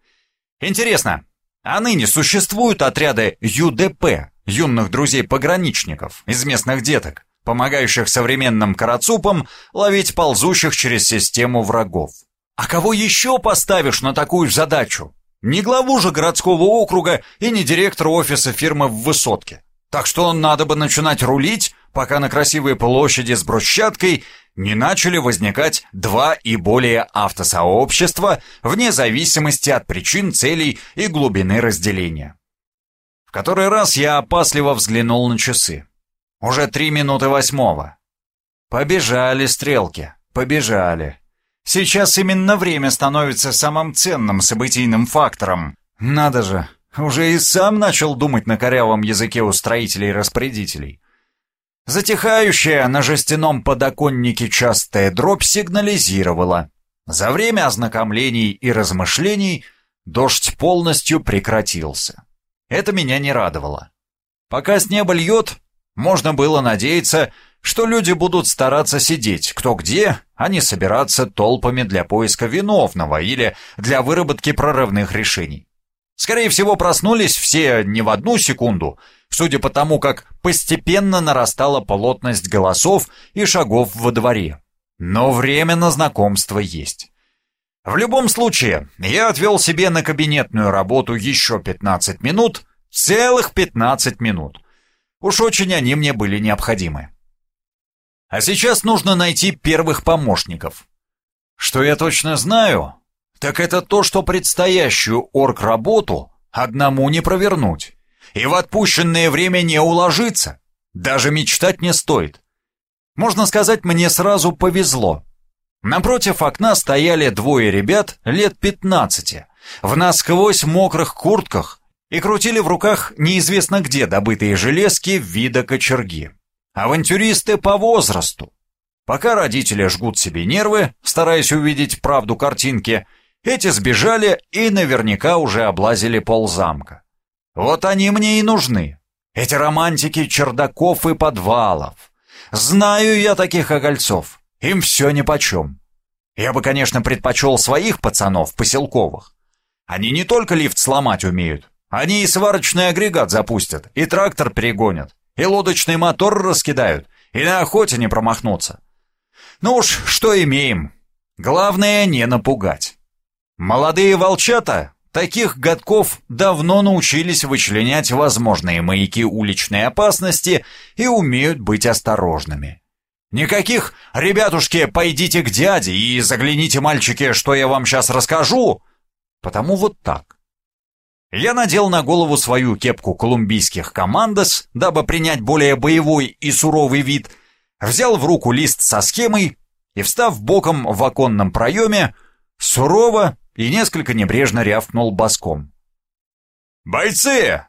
S1: Интересно, а ныне существуют отряды ЮДП, юных друзей-пограничников, из местных деток, помогающих современным карацупам ловить ползущих через систему врагов. А кого еще поставишь на такую задачу? Не главу же городского округа и не директора офиса фирмы в Высотке. Так что надо бы начинать рулить, пока на красивой площади с брусчаткой не начали возникать два и более автосообщества вне зависимости от причин, целей и глубины разделения. В который раз я опасливо взглянул на часы. Уже три минуты восьмого. Побежали стрелки, побежали. Сейчас именно время становится самым ценным событийным фактором. Надо же, уже и сам начал думать на корявом языке у строителей и распорядителей. Затихающая на жестяном подоконнике частая дробь сигнализировала. За время ознакомлений и размышлений дождь полностью прекратился. Это меня не радовало. Пока с неба льет, можно было надеяться, что люди будут стараться сидеть кто где, а не собираться толпами для поиска виновного или для выработки прорывных решений. Скорее всего, проснулись все не в одну секунду, судя по тому, как постепенно нарастала плотность голосов и шагов во дворе. Но время на знакомство есть. В любом случае, я отвел себе на кабинетную работу еще 15 минут, целых 15 минут. Уж очень они мне были необходимы. А сейчас нужно найти первых помощников. Что я точно знаю, так это то, что предстоящую орг-работу одному не провернуть. И в отпущенное время не уложиться. Даже мечтать не стоит. Можно сказать, мне сразу повезло. Напротив окна стояли двое ребят лет 15, в насквозь мокрых куртках и крутили в руках неизвестно где добытые железки вида кочерги. Авантюристы по возрасту. Пока родители жгут себе нервы, стараясь увидеть правду картинки, эти сбежали и наверняка уже облазили ползамка. Вот они мне и нужны. Эти романтики чердаков и подвалов. Знаю я таких огольцов. Им все нипочем. Я бы, конечно, предпочел своих пацанов, поселковых. Они не только лифт сломать умеют, они и сварочный агрегат запустят, и трактор перегонят, и лодочный мотор раскидают, и на охоте не промахнуться. Ну уж, что имеем. Главное не напугать. Молодые волчата таких годков давно научились вычленять возможные маяки уличной опасности и умеют быть осторожными. Никаких «ребятушки, пойдите к дяде и загляните, мальчики, что я вам сейчас расскажу», потому вот так. Я надел на голову свою кепку колумбийских командос, дабы принять более боевой и суровый вид, взял в руку лист со схемой и, встав боком в оконном проеме, сурово и несколько небрежно рявкнул боском. «Бойцы!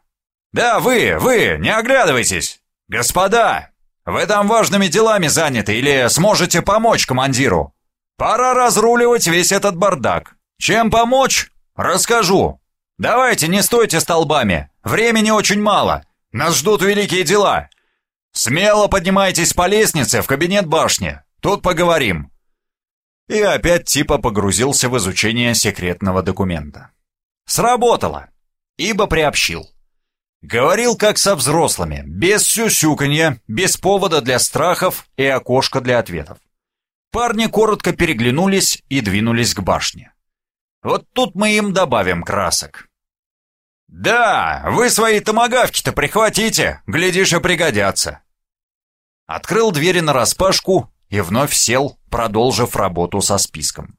S1: Да, вы, вы, не оглядывайтесь! Господа, вы там важными делами заняты или сможете помочь командиру? Пора разруливать весь этот бардак. Чем помочь? Расскажу. «Давайте, не стойте столбами! Времени очень мало! Нас ждут великие дела! Смело поднимайтесь по лестнице в кабинет башни! Тут поговорим!» И опять типа погрузился в изучение секретного документа. Сработало, ибо приобщил. Говорил как со взрослыми, без сюсюканья, без повода для страхов и окошка для ответов. Парни коротко переглянулись и двинулись к башне. Вот тут мы им добавим красок. «Да, вы свои томагавки-то прихватите, глядишь и пригодятся». Открыл двери нараспашку и вновь сел, продолжив работу со списком.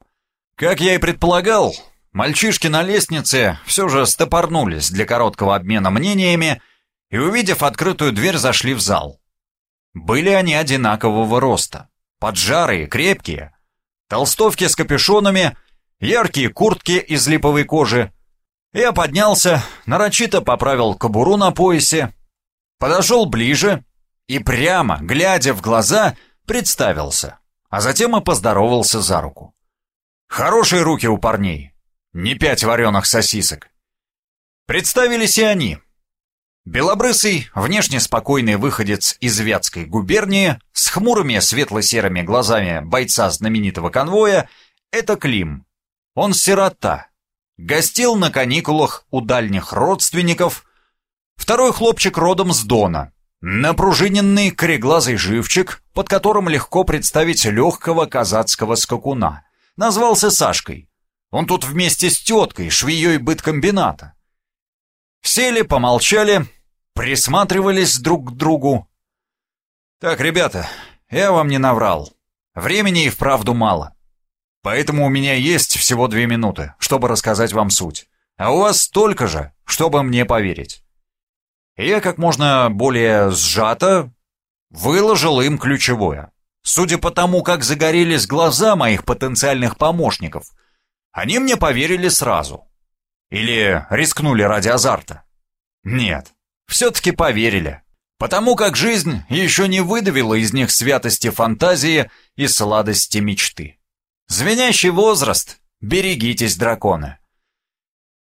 S1: Как я и предполагал, мальчишки на лестнице все же стопорнулись для короткого обмена мнениями и, увидев открытую дверь, зашли в зал. Были они одинакового роста, поджарые, крепкие, толстовки с капюшонами, яркие куртки из липовой кожи, Я поднялся, нарочито поправил кобуру на поясе, подошел ближе и прямо, глядя в глаза, представился, а затем и поздоровался за руку. Хорошие руки у парней, не пять вареных сосисок. Представились и они. Белобрысый, внешне спокойный выходец из Вятской губернии, с хмурыми светло-серыми глазами бойца знаменитого конвоя, это Клим. Он сирота, Гостил на каникулах у дальних родственников. Второй хлопчик родом с Дона. Напружиненный кореглазый живчик, под которым легко представить легкого казацкого скакуна. Назвался Сашкой. Он тут вместе с теткой, швеей быткомбината. Сели, помолчали, присматривались друг к другу. «Так, ребята, я вам не наврал. Времени и вправду мало. Поэтому у меня есть всего две минуты, чтобы рассказать вам суть. А у вас столько же, чтобы мне поверить. Я как можно более сжато выложил им ключевое. Судя по тому, как загорелись глаза моих потенциальных помощников, они мне поверили сразу. Или рискнули ради азарта. Нет, все-таки поверили. Потому как жизнь еще не выдавила из них святости фантазии и сладости мечты. Звенящий возраст. Берегитесь, драконы.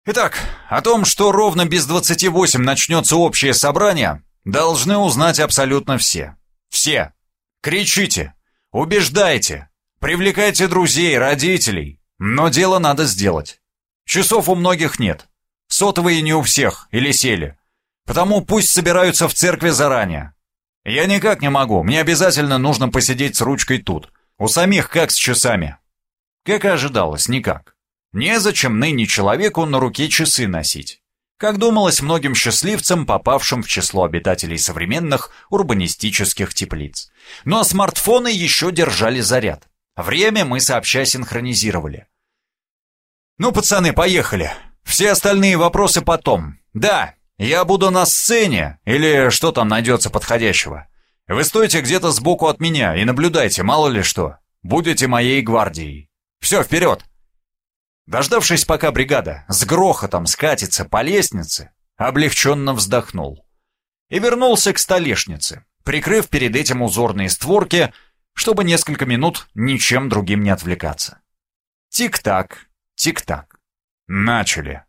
S1: Итак, о том, что ровно без 28 начнется общее собрание, должны узнать абсолютно все. Все. Кричите, убеждайте, привлекайте друзей, родителей. Но дело надо сделать. Часов у многих нет. Сотовые не у всех, или сели. Потому пусть собираются в церкви заранее. Я никак не могу, мне обязательно нужно посидеть с ручкой тут. У самих как с часами. Как и ожидалось, никак. Незачем ныне человеку на руке часы носить. Как думалось многим счастливцам, попавшим в число обитателей современных урбанистических теплиц. А смартфоны еще держали заряд. Время мы сообща синхронизировали. «Ну, пацаны, поехали. Все остальные вопросы потом. Да, я буду на сцене, или что там найдется подходящего. Вы стойте где-то сбоку от меня и наблюдайте, мало ли что. Будете моей гвардией. Все, вперед!» Дождавшись, пока бригада с грохотом скатится по лестнице, облегченно вздохнул. И вернулся к столешнице, прикрыв перед этим узорные створки, чтобы несколько минут ничем другим не отвлекаться. Тик-так, тик-так. Начали.